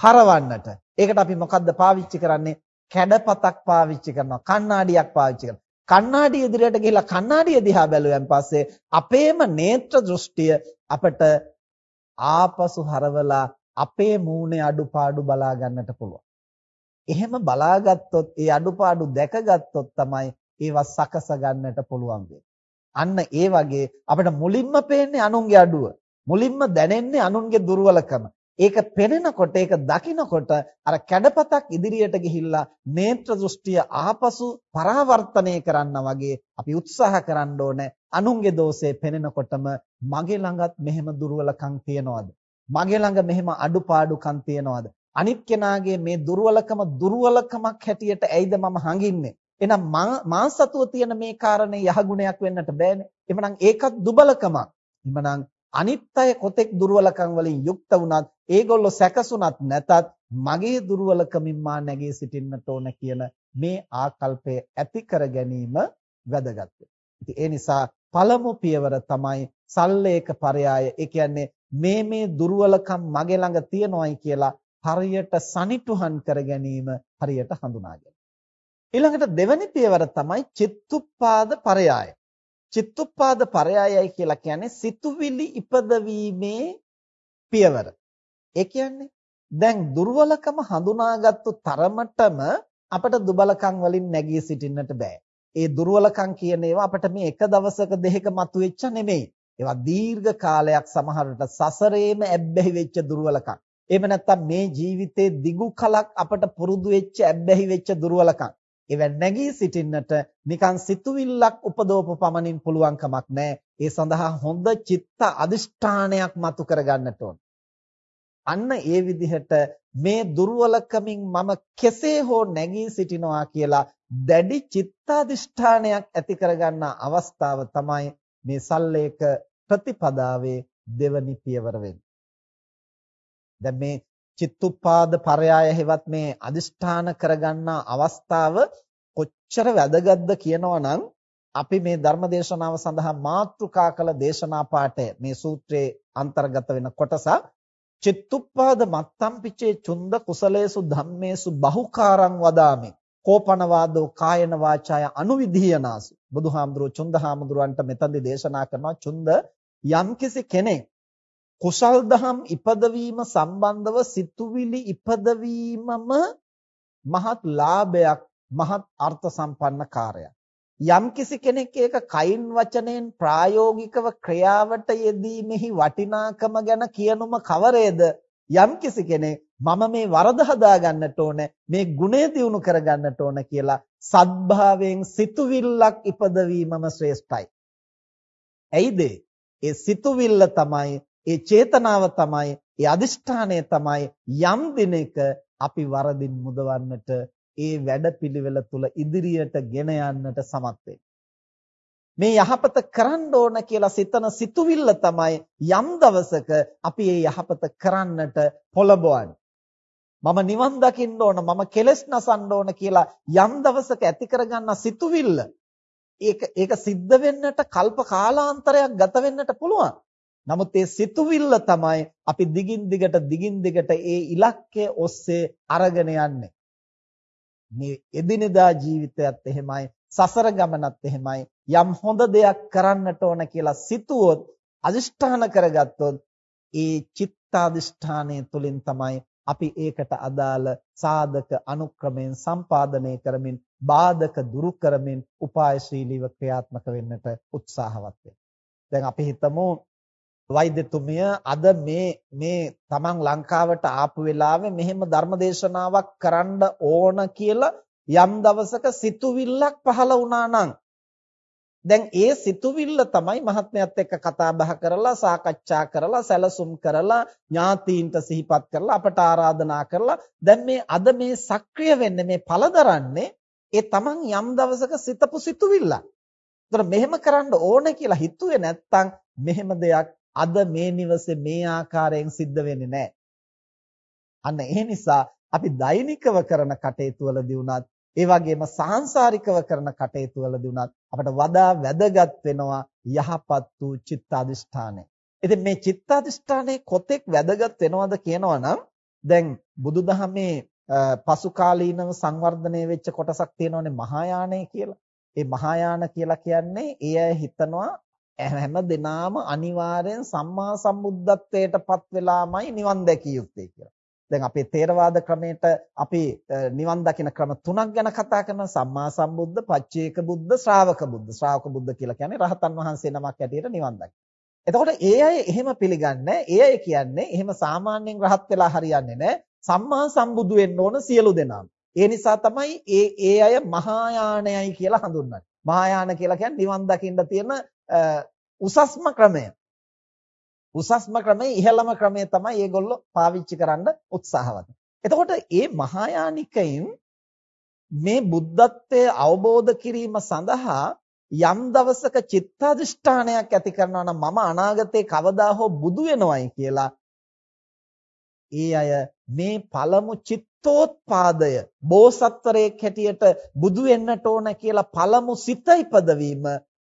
හරවන්නට. ඒකට අපි මොකද්ද පාවිච්චි කරන්නේ? කැඩපතක් පාවිච්චි කරනවා. කණ්ණාඩියක් පාවිච්චි කරනවා. කණ්ණාඩිය ඉදිරියට ගිහිලා කණ්ණාඩිය දිහා බැලුවෙන් පස්සේ අපේම නේත්‍ර දෘෂ්ටිය අපට ආපසු හරවලා අපේ මූණේ අඩුපාඩු බලා ගන්නට පුළුවන්. එහෙම බලාගත්තොත් ඒ අඩුපාඩු දැකගත්තොත් තමයි ඒවා සකස ගන්නට පුළුවන් අන්න ඒ වගේ අපිට මුලින්ම පේන්නේ අනුන්ගේ අඩුව. මුලින්ම දැනෙන්නේ අනුන්ගේ දුර්වලකම. ඒක පෙනෙනකොට ඒක දකිනකොට අර කැඩපතක් ඉදිරියට ගිහිල්ලා නේත්‍ර දෘෂ්ටිය ආපසු පරාවර්තනය කරන්න වගේ අපි උත්සාහ කරන්න ඕනේ අනුන්ගේ දෝෂේ පෙනෙනකොටම මගේ ළඟත් මෙහෙම දුර්වලකම් තියනවාද මගේ ළඟ මෙහෙම අඩුපාඩුකම් තියනවාද අනිත් කෙනාගේ මේ දුර්වලකම දුර්වලකමක් හැටියට ඇයිද මම හංගින්නේ එහෙනම් මා සතුව තියෙන මේ කාරණේ යහගුණයක් වෙන්නට බෑනේ. එහෙනම් ඒකත් දුබලකමක්. එහෙනම් අනිත් අය කොතෙක් දුර්වලකම් වලින් යුක්ත වුණත් ඒගොල්ලෝ සැකසුණත් නැතත් මගේ දුර්වලකමින් මා නැගී සිටින්නට ඕන කියන මේ ආකල්පය ඇති කර ගැනීම වැදගත්. ඉතින් ඒ නිසා පළමු පියවර තමයි සල්ලේක පරයාය. ඒ කියන්නේ මේ මේ දුර්වලකම් මගේ ළඟ තියෙනවායි කියලා හරියට සනිටුහන් කර ගැනීම හරියට හඳුනා ගැනීම. ඊළඟට දෙවැනි පියවර තමයි චිත්තුප්පාද පරයාය. චිත්තුප්පාද පරයයයි කියලා කියන්නේ සිතුවිලි ඉපදවීමේ පියවර. ඒ කියන්නේ දැන් දුර්වලකම හඳුනාගත්තු තරමටම අපට දුබලකම් වලින් නැගී සිටින්නට බෑ. ඒ දුර්වලකම් කියන ඒවා අපට මේ එක දවසක දෙකක මතුවෙච්ච නෙමෙයි. ඒවා දීර්ඝ කාලයක් සමහරට සසරේම ඇබ්බැහි වෙච්ච දුර්වලකම්. එහෙම නැත්නම් මේ ජීවිතේ දිගු කලක් අපට පුරුදු වෙච්ච ඇබ්බැහි වෙච්ච දුර්වලකම්. ඒව නැගී සිටින්නට නිකන් සිතුවිල්ලක් උපදවපු පමණින් පුළුවන් කමක් නැහැ. ඒ සඳහා හොඳ චිත්ත අදිෂ්ඨානයක් මතු කරගන්නට ඕන. අන්න ඒ විදිහට මේ දුර්වලකමින් මම කෙසේ හෝ නැගී සිටිනවා කියලා දැඩි චිත්තාදිෂ්ඨානයක් ඇති කරගන්න අවස්ථාව තමයි මේ සල්ලේක ප්‍රතිපදාවේ දෙවනි පියවර වෙන්නේ. දැන් මේ චිත්තුප්පාද පරයාය හෙවත් මේ අදිෂ්ඨාන කරගන්නා අවස්ථාව කොච්චර වැදගත්ද කියනවනම් අපි මේ ධර්ම දේශනාව සඳහා මාතෘකා කළ දේශනා පාඩය මේ සූත්‍රයේ අන්තර්ගත වෙන කොටස චිත්තුප්පාද මත්තම් පිචේ චුන්ද කුසලේසු ධම්මේසු බහුකාරං වදාමි. කෝපනවාදෝ කායන වාචාය අනුවිධියනාසු. බුදුහාමුදුරුවෝ චුන්දහාමුදුරුවන්ට මෙතනදී දේශනා කරනවා චුන්ද යම්කිසි කෙනෙක් කුසල් දහම් ඉපදවීම සම්බන්ධව සිතුවිලි ඉපදවීමම මහත් ලාභයක් මහත් අර්ථ සම්පන්න කාර්යයක්. යම්කිසි කෙනෙක් ඒක කයින් වචනෙන් ප්‍රායෝගිකව ක්‍රියාවට යෙදීමෙහි වටිනාකම ගැන කියනුම කවරේද යම්කිසි කෙනෙක් මම මේ වරද හදා ගන්නට ඕන මේ ගුණය දියුණු කර ගන්නට ඕන කියලා සද්භාවයෙන් සිතුවිල්ලක් ඉපදවීමම ශ්‍රේෂ්ඨයි. ඇයිද? ඒ සිතුවිල්ල තමයි, ඒ චේතනාව තමයි, ඒ අදිෂ්ඨානය තමයි යම් දිනක අපි වරදින් මුදවන්නට ඒ වැඩපිළිවෙල තුල ඉදිරියට ගෙන යන්නට සමත් මේ යහපත කරන්න ඕන කියලා සිතන සිතුවිල්ල තමයි යම් දවසක අපි ඒ යහපත කරන්නට පොළඹවන්නේ. මම නිවන් දකින්න ඕන මම කෙලස් නසන්න ඕන කියලා යම් දවසක ඇති කරගන්න සිතුවිල්ල ඒක ඒක සිද්ධ වෙන්නට කල්ප කාලාන්තරයක් ගත වෙන්නට පුළුවන්. නමුත් ඒ සිතුවිල්ල තමයි අපි දිගින් දිගට දිගින් දිගට ඒ ඉලක්කය ඔස්සේ අරගෙන යන්නේ. මේ එදිනෙදා ජීවිතයත් එහෙමයි සසර ගමනත් එහෙමයි යම් හොඳ දෙයක් කරන්නට ඕන කියලා සිතුවොත් අදිෂ්ඨාන කරගත්තොත් ඒ චිත්තාදිෂ්ඨානය තුළින් තමයි අපි ඒකට අදාළ සාධක අනුක්‍රමයෙන් සම්පාදනය කරමින් බාධක දුරු කරමින් උපායශීලීව ක්‍රියාත්මක වෙන්නට උත්සාහවත් දැන් අපි හිතමු වෛද්‍යතුමිය අද මේ මේ තමන් ලංකාවට ආපු වෙලාවේ මෙහෙම ධර්මදේශනාවක් කරන්න ඕන කියලා යම් දවසක සිතුවිල්ලක් පහළ වුණා නම් දැන් ඒ සිතුවිල්ල තමයි මහත්මයාත් එක්ක කතා බහ කරලා සාකච්ඡා කරලා සැලසුම් කරලා ඥාතීන්ට සිහිපත් කරලා අපට ආරාධනා කරලා දැන් මේ අද මේ සක්‍රිය වෙන්නේ මේ පළදරන්නේ ඒ තමන් යම් දවසක සිතපු සිතුවිල්ල. ඒතර මෙහෙම කරන්න ඕන කියලා හිතුවේ නැත්තම් මෙහෙම දෙයක් අද මේ නිවසේ මේ ආකාරයෙන් සිද්ධ වෙන්නේ නැහැ. අන්න ඒ නිසා අපි දෛනිකව කරන කටයුතු වලදී උනත් ඒ වගේම සාංශාරිකව කරන කටයුතු වලදී උනත් අපට වඩා වැදගත් වෙනවා යහපත් වූ චිත්තාදිෂ්ඨානය. ඉතින් මේ චිත්තාදිෂ්ඨානයේ කොතෙක් වැදගත් වෙනවද කියනවනම් දැන් බුදුදහමේ පසු කාලීනව සංවර්ධනය වෙච්ච කොටසක් තියෙනවනේ මහායානය කියලා. ඒ මහායාන කියලා කියන්නේ ඒ අය හිතනවා හැම දිනාම අනිවාර්යෙන් සම්මා සම්බුද්ධත්වයට පත් වෙලාමයි නිවන් දැකිය යුත්තේ කියලා. දැන් අපේ තේරවාද ක්‍රමයට අපි නිවන් දකින ක්‍රම තුනක් ගැන කතා කරනවා සම්මා සම්බුද්ධ, පච්චේක බුද්ධ, ශ්‍රාවක බුද්ධ. ශ්‍රාවක බුද්ධ කියලා කියන්නේ රහතන් වහන්සේ නමක් ඇටියට නිවන් දකින. එතකොට ඒ අය එහෙම පිළිගන්නේ ඒ අය කියන්නේ එහෙම සාමාන්‍යයෙන් රහත් වෙලා හරියන්නේ නැහැ. සම්මා සම්බුදු වෙන්න ඕන සියලු දෙනාම. ඒ නිසා තමයි ඒ ඒ අය මහායානයයි කියලා හඳුන්වන්නේ. මහායාන කියලා කියන්නේ නිවන් දකින්න තියෙන උසස්ම ක්‍රමය. උසස්ම ක්‍රමය ඉහළම ක්‍රමය තමයි මේගොල්ලෝ පාවිච්චි කරන්න උත්සාහවත්. එතකොට මේ මහායානිකයින් මේ බුද්ධත්වයේ අවබෝධ කිරීම සඳහා යම් දවසක චිත්තාදිෂ්ඨානයක් ඇති කරනවා නම් මම අනාගතේ කවදා හෝ බුදු වෙනවයි කියලා ඒ අය මේ පළමු චිත්තෝත්පාදය බෝසත්වරයෙක් හැටියට බුදු වෙන්නට ඕන කියලා පළමු සිත ඉපදවීම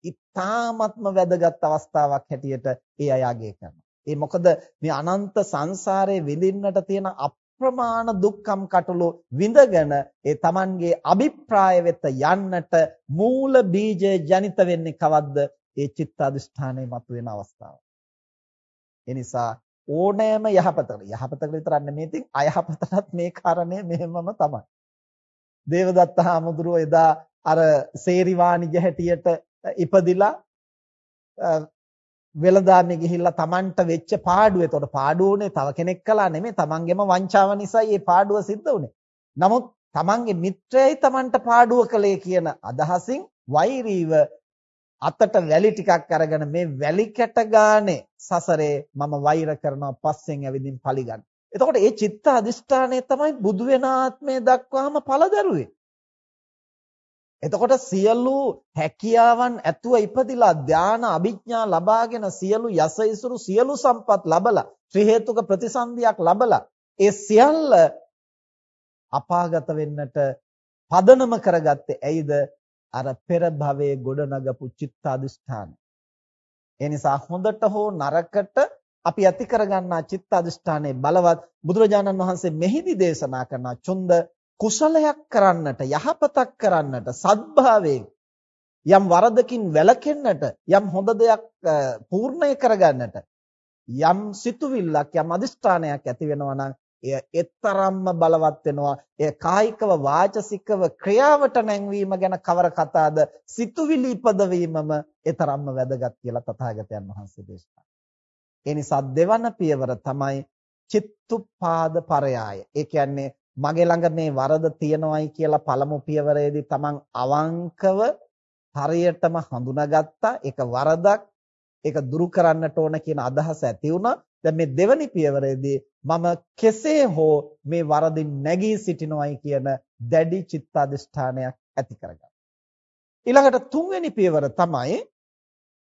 ඉතාමත්ම වැදගත් අවස්ථාවක් හැටියට ඒ අය අගය කරනවා. ඒ මොකද මේ අනන්ත සංසාරේ විඳින්නට තියෙන අප්‍රමාණ දුක්ඛම් කටළු විඳගෙන ඒ Tamanගේ අභිප්‍රාය වෙත යන්නට මූල බීජය ජනිත වෙන්නේ කවද්ද? ඒ චිත්ත අධිෂ්ඨානයේ මතුවෙන අවස්ථාව. ඒ නිසා ඕනෑම යහපතකට යහපතකට විතරක් නෙමෙයි ඉතින් අයහපතටත් මේ කාරණය මෙහෙමම තමයි. දේවදත්ත හාමුදුරුවෝ එදා අර සේරි වාණිජ හැටියට ඉපදිලා වෙළඳාමේ ගිහිල්ලා Tamanට වෙච්ච පාඩුව. එතකොට පාඩුවනේ තව කෙනෙක් කළා නෙමෙයි Tamanගේම වංචාව නිසායි මේ පාඩුව සිද්ධ වුනේ. නමුත් Tamanගේ මිත්‍රයයි Tamanට පාඩුව කළේ කියන අදහසින් වෛරීව අතට වැලි ටිකක් අරගෙන මේ වැලි කැට ගානේ සසරේ මම වෛර කරනවා පස්සෙන් ඇවිදින් පලිගන්න. එතකොට මේ චිත්ත අදිෂ්ඨානය තමයි බුදු වෙන ආත්මය දක්වාම පළදරුවේ. එතකොට සියලු හැකියාවන් ඇතුව ඉපදිලා ධාන අභිඥා ලබාගෙන සියලු යස ඉසුරු සියලු සම්පත් ලබලා ත්‍රි හේතුක ප්‍රතිසන්දියක් ලබලා ඒ සියල්ල අපාගත වෙන්නට පදනම කරගත්තේ ඇයිද අර පෙර භවයේ ගොඩනගපු චිත්ත අදිෂ්ඨාන ඒ නිසා හොඳට හෝ නරකට අපි ඇති කරගන්නා චිත්ත අදිෂ්ඨානයේ බලවත් බුදුරජාණන් වහන්සේ මෙහිදී දේශනා කරන චුන්ද කුසලයක් කරන්නට යහපතක් කරන්නට සද්භාවයෙන් යම් වරදකින් වැළකෙන්නට යම් හොඳ දෙයක් පූර්ණය කරගන්නට යම් සිතුවිල්ලක් යම් අදිෂ්ඨානයක් ඇති වෙනවා නම් එය එතරම්ම බලවත් වෙනවා එය කායිකව වාචසිකව ක්‍රියාවට නැංවීම ගැන කවර කතාද සිතුවිලි ඉපදවීමම එතරම්ම වැදගත් කියලා තථාගතයන් වහන්සේ දේශනා. ඒ නිසා දෙවන පියවර තමයි චිත්තුපාද පරයාය. ඒ කියන්නේ මගේ ළඟ මේ වරද තියෙනවයි කියලා පළමු පියවරේදී තමන් අවංකව හරියටම හඳුනාගත්තා. ඒක වරදක්. ඒක දුරු කරන්නට ඕන කියන අදහස ඇති වුණා. දැන් මේ දෙවනි පියවරේදී මම කෙසේ හෝ මේ වරදින් නැගී සිටිනවයි කියන දැඩි චිත්තාදිෂ්ඨානයක් ඇති කරගන්න. ඊළඟට තුන්වෙනි පියවර තමයි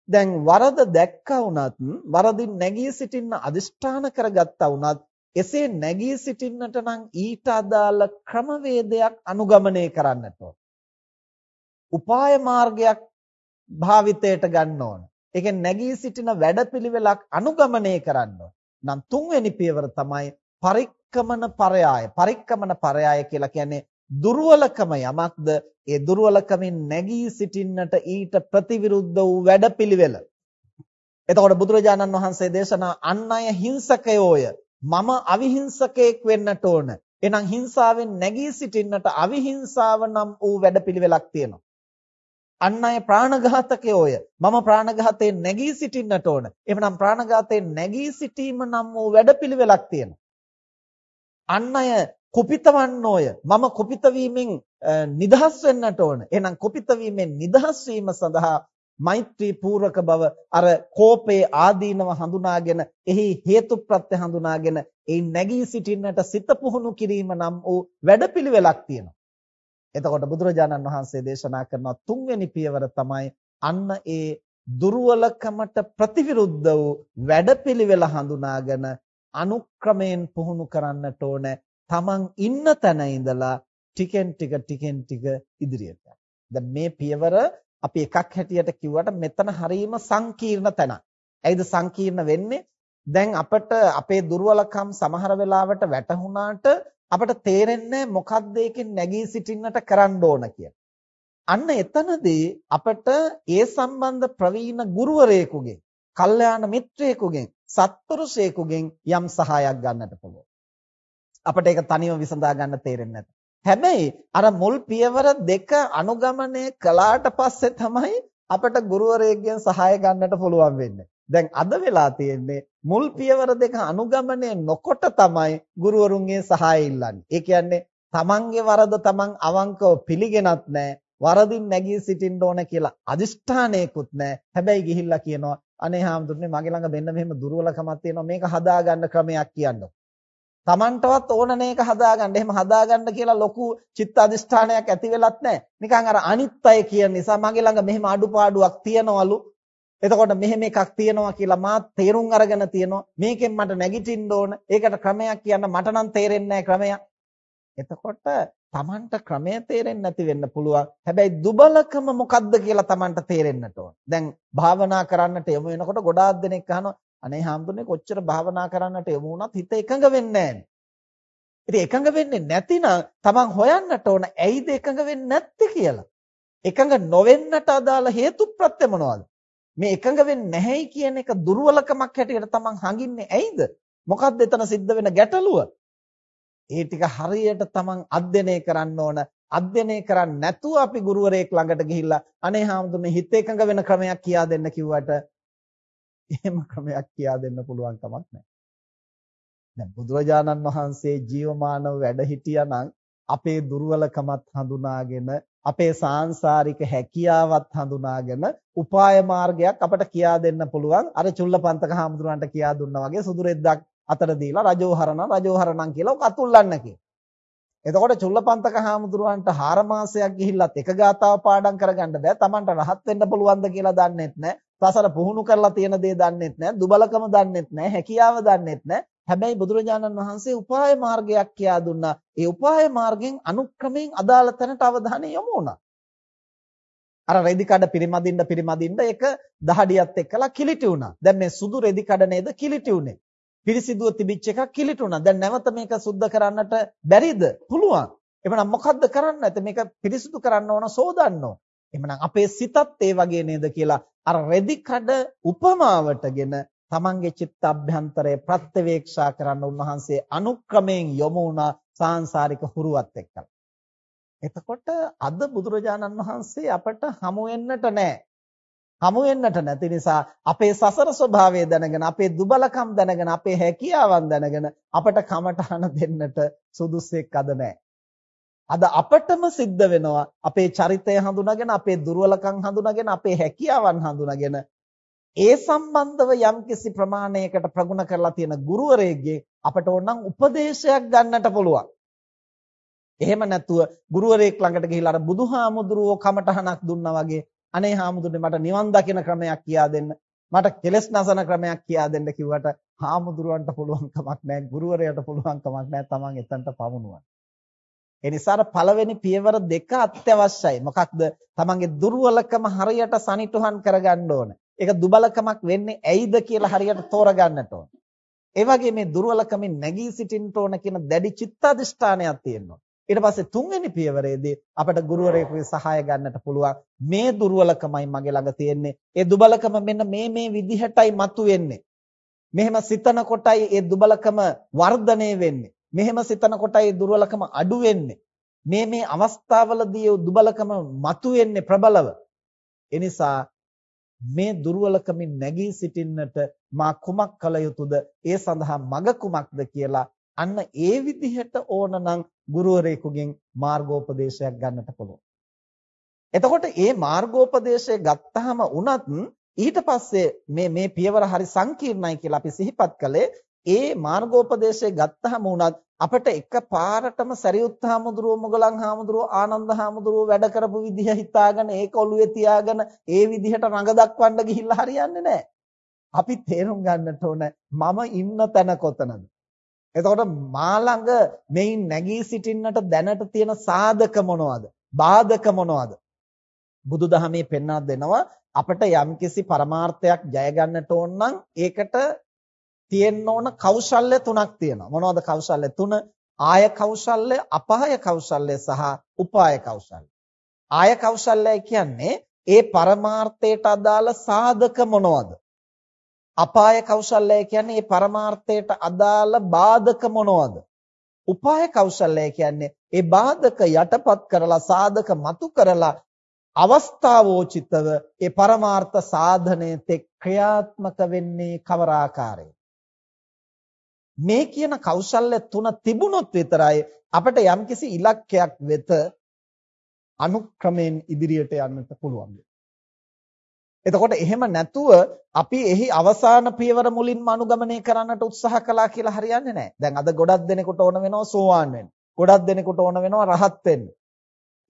දැන් වරද දැක්කා වුණත් වරදින් නැගී සිටින්න අදිෂ්ඨාන කරගත්තා වුණත් එසේ නැගී සිටින්නට නම් ඊට අදාළ ක්‍රමවේදයක් අනුගමනය කරන්නට ඕන. උපාය මාර්ගයක් භාවිතයට ගන්න ඕන. ඒකෙන් නැගී සිටින වැඩපිළිවෙලක් අනුගමනය කරන්න ඕන. නම් තුන්වෙනි පියවර තමයි පරික්කමන පරයාය. පරික්කමන පරයාය කියලා කියන්නේ දුර්වලකම යමක්ද ඒ දුර්වලකමින් නැගී සිටින්නට ඊට ප්‍රතිවිරුද්ධ වූ වැඩපිළිවෙල. එතකොට බුදුරජාණන් වහන්සේ දේශනා අන් අය හිංසකයෝය මම අවිහිංසකයෙක් වෙන්නට ඕන. එහෙනම් හිංසාවෙන් නැගී සිටින්නට අවිහිංසාව නම් වූ වැඩපිළිවෙලක් තියෙනවා. අන් අය ප්‍රාණඝාතකයෝය. මම ප්‍රාණඝාතයෙන් නැගී සිටින්නට ඕන. එහෙනම් ප්‍රාණඝාතයෙන් නැගී සිටීම නම් වූ වැඩපිළිවෙලක් තියෙනවා. අන් අය කුපිතවන්නෝය. මම කුපිත වීමෙන් නිදහස් වෙන්නට ඕන. එහෙනම් කුපිත වීමෙන් නිදහස් වීම සඳහා මෛත්‍රී පූර්වක බව අර කෝපේ ආදීනව හඳුනාගෙන එහි හේතුප්‍රත්‍ය හඳුනාගෙන ඒ නැගී සිටින්නට සිත පුහුණු කිරීම නම් වූ වැඩපිළිවෙලක් තියෙනවා. එතකොට බුදුරජාණන් වහන්සේ දේශනා කරන තුන්වෙනි පියවර තමයි අන්න ඒ දුර්වලකමට ප්‍රතිවිරුද්ධ වූ වැඩපිළිවෙල හඳුනාගෙන අනුක්‍රමයෙන් පුහුණු කරන්නට ඕන තමන් ඉන්න තැන ඉඳලා ටිකෙන් ටික ටිකෙන් ටික ඉදිරියට. දැන් මේ පියවර අපි එකක් හැටියට කිව්වට මෙතන හරීම සංකීර්ණ තැනක්. ඇයිද සංකීර්ණ වෙන්නේ? දැන් අපිට අපේ දුර්වලකම් සමහර වෙලාවට වැටහුණාට අපට තේරෙන්නේ මොකක්ද ඒකෙන් නැගී සිටින්නට කරන්න ඕන කියලා. අන්න එතනදී අපට ඒ සම්බන්ධ ප්‍රවීණ ගුරුවරයෙකුගෙන්, කල්යාණ මිත්‍රයෙකුගෙන්, සත්පුරුෂයෙකුගෙන් යම් සහායක් ගන්නට පුළුවන්. අපට ඒක තනියම විසඳා ගන්න තේරෙන්නේ නැත. හැබැයි අර මුල් පියවර දෙක අනුගමනය කළාට පස්සේ තමයි අපට ගුරුවරයෙක්ගෙන් සහාය ගන්නට පුළුවන් වෙන්නේ. දැන් අද වෙලා තියෙන්නේ මුල් පියවර දෙක අනුගමනය නොකොට තමයි ගුරුවරුන්ගේ සහාය ඉල්ලන්නේ. ඒ කියන්නේ තමන්ගේ වරද තමන් අවංකව පිළිගෙනත් නැහැ. වරදින් නැගී සිටින්න ඕන කියලා අදිෂ්ඨානයකුත් නැහැ. හැබැයි ගිහිල්ලා කියනවා අනේ හාමුදුරනේ මගේ ළඟ මෙන්න මෙහෙම දුර්වලකමක් තියෙනවා මේක හදාගන්න ක්‍රමයක් කියන්න. තමන්ටවත් ඕන නේක හදාගන්න. එහෙම හදාගන්න කියලා ලොකු චිත්ත අදිෂ්ඨානයක් ඇති වෙලත් නැහැ. නිකන් අර අනිත් අය කියන නිසා මගේ ළඟ මෙහෙම අඩුපාඩුවක් තියනවලු එතකොට මෙහෙම එකක් තියෙනවා කියලා මා තේරුම් අරගෙන තියෙනවා. මේකෙන් මට නැගිටින්න ඕන. ඒකට ක්‍රමයක් කියන්න මට නම් තේරෙන්නේ ක්‍රමයක්. එතකොට Tamanට ක්‍රමය තේරෙන්නේ නැති වෙන්න පුළුවන්. හැබැයි දුබලකම මොකද්ද කියලා Tamanට තේරෙන්නට ඕන. දැන් භාවනා කරන්නට යමු වෙනකොට ගොඩාක් දෙනෙක් අහනවා අනේ හාමුදුරනේ කොච්චර භාවනා කරන්නට යමු වුණත් හිත එකඟ වෙන්නේ නැහැ. ඉතින් එකඟ වෙන්නේ නැතිනම් Taman හොයන්නට ඕන ඇයිද එකඟ වෙන්නේ නැත්තේ කියලා. එකඟ නොවෙන්නට අදාළ හේතු ප්‍රත්‍ය මොනවද? මේ එකඟ වෙන්නේ නැහැයි කියන එක දුර්වලකමක් හැටියට තමන් හඟින්නේ ඇයිද? මොකක්ද එතන සිද්ධ වෙන ගැටලුව? ඒ ටික හරියට තමන් අධ්‍යයනය කරන්න ඕන. අධ්‍යයනය කරන්නේ නැතුව අපි ගුරුවරයෙක් ළඟට ගිහිල්ලා අනේ හාමුදුරනේ හිත එකඟ වෙන ක්‍රමයක් කියා දෙන්න කිව්වට එහෙම ක්‍රමයක් කියා දෙන්න පුළුවන් කමක් නැහැ. දැන් බුදුරජාණන් වහන්සේ ජීවමානව වැඩ හිටියානම් අපේ දුර්වලකමත් හඳුනාගෙන අපේ සාංශාරික හැකියාවත් හඳුනාගෙන උපාය මාර්ගයක් අපට කියා දෙන්න පුළුවන් අර චුල්ලපන්තක හාමුදුරන්ට කියා දුන්නා වගේ සුදු රෙද්දක් අතර දීලා රජෝහරණ රජෝහරණම් කියලා ඔක අතුල්ලන්න කියලා. එතකොට චුල්ලපන්තක හාමුදුරුවන්ට 4 මාසයක් ගිහිල්ලත් එක ගාතාව පාඩම් කරගන්න බෑ. Tamanට රහත් වෙන්න පුළුවන්ද කියලා දන්නෙත් නෑ. සසර පුහුණු කරලා තියෙන දේ දන්නෙත් නෑ. දුබලකම දන්නෙත් නෑ. හැකියාව දන්නෙත් නෑ. හැබැයි බුදුරජාණන් වහන්සේ උපාය මාර්ගයක් කියා දුන්නා. ඒ උපාය මාර්ගෙන් අනුක්‍රමයෙන් අදාළ තැනට අවධානය යොමු වුණා. අර රෙදි කඩ පිරිමදින්න පිරිමදින්න ඒක දහඩියත් එක්කලා කිලිටි වුණා. දැන් මේ සුදු රෙදි කඩ නේද කිලිටි උනේ. පිරිසිදුව තිබිච්ච එකක් කිලිටි වුණා. දැන් නැවත මේක සුද්ධ කරන්නට බැරිද? පුළුවන්. එහෙනම් මොකද්ද කරන්න නැත්නම් මේක පිරිසිදු කරන්න ඕන සෝදන්න ඕන. එහෙනම් අපේ සිතත් ඒ වගේ නේද කියලා අර රෙදි කඩ උපමාවටගෙන තමන්ගේ චිත්ත අභ්‍යන්තරය ප්‍රත්‍යවේක්ෂා කරන්න උන්වහන්සේ අනුක්‍රමයෙන් යොමු වුණා සාංශාරික හුරුවත් එක්කලා. එතකොට අද බුදුරජාණන් වහන්සේ අපට හමු වෙන්නට නැහැ. හමු වෙන්නට නැති නිසා අපේ සසර ස්වභාවය දැනගෙන අපේ දුබලකම් දැනගෙන අපේ හැකියාවන් දැනගෙන අපට කමටහන දෙන්නට සුදුස්සෙක් අද නැහැ. අද අපටම සිද්ධ වෙනවා අපේ චරිතය හඳුනාගෙන අපේ දුර්වලකම් හඳුනාගෙන අපේ හැකියාවන් හඳුනාගෙන ඒ සම්බන්ධව යම්කිසි ප්‍රමාණයකට ප්‍රගුණ කරලා තියෙන ගුරුවරයෙක්ගේ අපට ඕනනම් උපදේශයක් ගන්නට පුළුවන්. එහෙම නැතුව ගුරුවරයෙක් ළඟට ගිහිල්ලා අර බුදුහාමුදුරුවෝ කමටහනක් දුන්නා වගේ අනේ හාමුදුරනේ මට නිවන් දකින ක්‍රමයක් කියා දෙන්න මට කෙලස් නසන ක්‍රමයක් කියා දෙන්න කිව්වට හාමුදුරුවන්ට පුළුවන් කමක් නැහැ ගුරුවරයාට පුළුවන් කමක් නැහැ තමන් එතනට පමුණුවන්න. ඒ නිසා පළවෙනි පියවර දෙක අත්‍යවශ්‍යයි. මොකක්ද? තමන්ගේ දුර්වලකම හරියට සනිටුහන් කරගන්න ඕන. ඒක දුබලකමක් වෙන්නේ ඇයිද කියලා හරියට තෝරගන්නට ඕන. ඒ වගේ මේ දුර්වලකමින් නැගී සිටින්න ඕන කියන දැඩි චිත්තඅදිෂ්ඨානයක් තියෙනවා. ඊට පස්සේ තුන්වෙනි පියවරේදී අපට ගුරුවරයෙකුගේ සහාය ගන්නට පුළුවන් මේ දුර්වලකමයි මගේ ළඟ තියෙන්නේ ඒ දුබලකම මෙන්න මේ මේ විදිහටයි මතුවෙන්නේ මෙහෙම සිතන කොටයි ඒ දුබලකම වර්ධනය වෙන්නේ මෙහෙම සිතන කොටයි දුර්වලකම අඩු වෙන්නේ. මේ මේ අවස්ථාවලදී ඒ දුබලකම මතුවෙන්නේ ප්‍රබලව. එනිසා මේ දුර්වලකමින් නැගී සිටින්නට මා කුමක් කළ යුතුද? ඒ සඳහා මග කුමක්ද කියලා අන්න ඒ විදිහට ඕනනම් ගුරුවරයෙකුගෙන් මාර්ගෝපදේශයක් ගන්නට පුළුවන්. එතකොට මේ මාර්ගෝපදේශය ගත්තාම උනත් ඊට පස්සේ මේ මේ පියවර හරි සංකීර්ණයි කියලා අපි සිහිපත් කළේ ඒ මාර්ගෝපදේශය ගත්තාම උනත් අපිට එකපාරටම සරියුත් හාමුදුරුව මොගලන් හාමුදුරුව ආනන්ද හාමුදුරුව වැඩ කරපු විදිහ හිතාගෙන ඒක ඔළුවේ තියාගෙන ඒ විදිහට රඟ දක්වන්න ගිහිල්ලා හරියන්නේ නැහැ. අපි තේරුම් ගන්නට ඕන මම ඉන්න තැන කොතනද? එතකොට මා ළඟ මෙයින් නැගී සිටින්නට දැනට තියෙන සාධක මොනවද? බාධක මොනවද? බුදුදහමේ පෙන්වා දෙනවා අපිට යම්කිසි පරමාර්ථයක් ජය ගන්නට ඕන නම් ඒකට තියෙන්න ඕන කෞශල්‍ය තුනක් තියෙනවා. මොනවද කෞශල්‍ය තුන? ආය කෞශල්‍ය, අපාය කෞශල්‍ය සහ උපාය කෞශල්‍ය. ආය කෞශල්‍යය කියන්නේ ඒ පරමාර්ථයට අදාළ සාධක මොනවද? අපාය කෞශල්‍යය කියන්නේ මේ පරමාර්ථයට අදාළ බාධක මොනවද? උපාය කෞශල්‍යය කියන්නේ ඒ බාධක යටපත් කරලා සාධක මතු කරලා අවස්ථාවෝචිතව ඒ පරමාර්ථ සාධනයේ තෙක් ක්‍රියාත්මක වෙන්නේ කවර ආකාරයෙන් මේ කියන කෞශල්‍ය තුන තිබුණොත් විතරයි අපිට යම්කිසි ඉලක්කයක් වෙත අනුක්‍රමයෙන් ඉදිරියට යන්නට පුළුවන්. එතකොට එහෙම නැතුව අපි එහි අවසාන පියවර මුලින්ම අනුගමනය කරන්නට උත්සාහ කළා කියලා හරියන්නේ නැහැ. දැන් අද ගොඩක් දෙනෙකුට ඕන වෙනවා සෝවාන් වෙන්න. ගොඩක් දෙනෙකුට ඕන වෙනවා රහත් වෙන්න.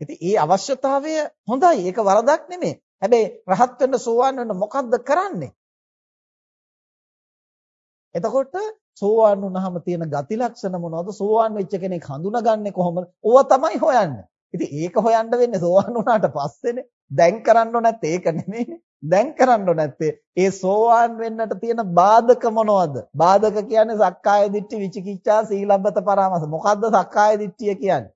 ඉතින් ඒ අවශ්‍යතාවය හොඳයි. ඒක වරදක් නෙමෙයි. හැබැයි රහත් වෙන්න සෝවාන් වෙන්න මොකද්ද කරන්නේ? එතකොට සෝවාන් වුණාම තියෙන ගති ලක්ෂණ මොනවද? සෝවාන් වෙච්ච කෙනෙක් හඳුනාගන්නේ කොහොමද? ඕවා තමයි හොයන්නේ. ඉතින් ඒක හොයන්න වෙන්නේ සෝවාන් වුණාට පස්සේනේ. දැන් කරන්න නැත්තේ ඒක නෙමෙයිනේ. දැන් කරන්න නැත්තේ ඒ සෝවාන් වෙන්නට තියෙන බාධක මොනවද? බාධක කියන්නේ සක්කාය දිට්ඨි විචිකිච්ඡා සීලබ්බත පරාමස. මොකද්ද සක්කාය දිට්ඨිය කියන්නේ?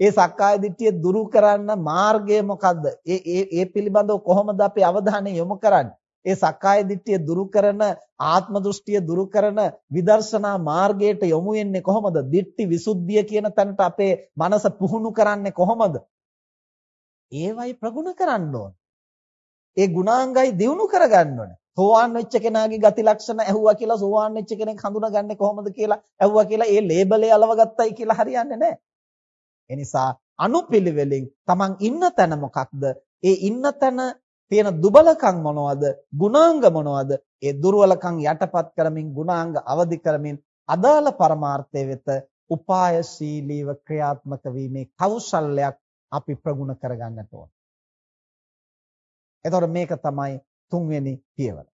ඒ සක්කාය දිට්ඨිය දුරු කරන්න මාර්ගය මොකද්ද? ඒ ඒ ඒ පිළිබඳව කොහොමද අපි අවධානය යොමු කරන්නේ? ඒ සක්කාය දිට්ඨිය දුරු කරන ආත්ම දෘෂ්ටිය දුරු කරන විදර්ශනා මාර්ගයට යොමු වෙන්නේ කොහොමද? දිට්ඨි විසුද්ධිය කියන තැනට අපේ මනස පුහුණු කරන්නේ කොහොමද? ඒවයි ප්‍රගුණ කරන්න ඕන. ඒ ගුණාංගයි දියුණු කරගන්න ඕන. සෝවාන් වෙච්ච කෙනාගේ ගති ලක්ෂණ ඇහුවා කියලා සෝවාන් වෙච්ච කෙනෙක් හඳුනාගන්නේ කොහොමද කියලා ඇහුවා කියලා ඒ ලේබලේ අලවගත්තයි කියලා හරියන්නේ නැහැ. ඒ නිසා අනුපිළිවෙලින් Taman ඉන්න තැන මොකක්ද? ඒ ඉන්න තැන තියෙන දුබලකම් මොනවද? ගුණාංග මොනවද? ඒ දුර්වලකම් යටපත් කරමින් ගුණාංග අවදි කරමින් අදාළ පරමාර්ථය වෙත උපායශීලීව ක්‍රියාත්මක වීමේ කෞශල්‍යයක් අපි ප්‍රගුණ කරගන්නට ඕන. එතකොට මේක තමයි තුන්වෙනි පියවර.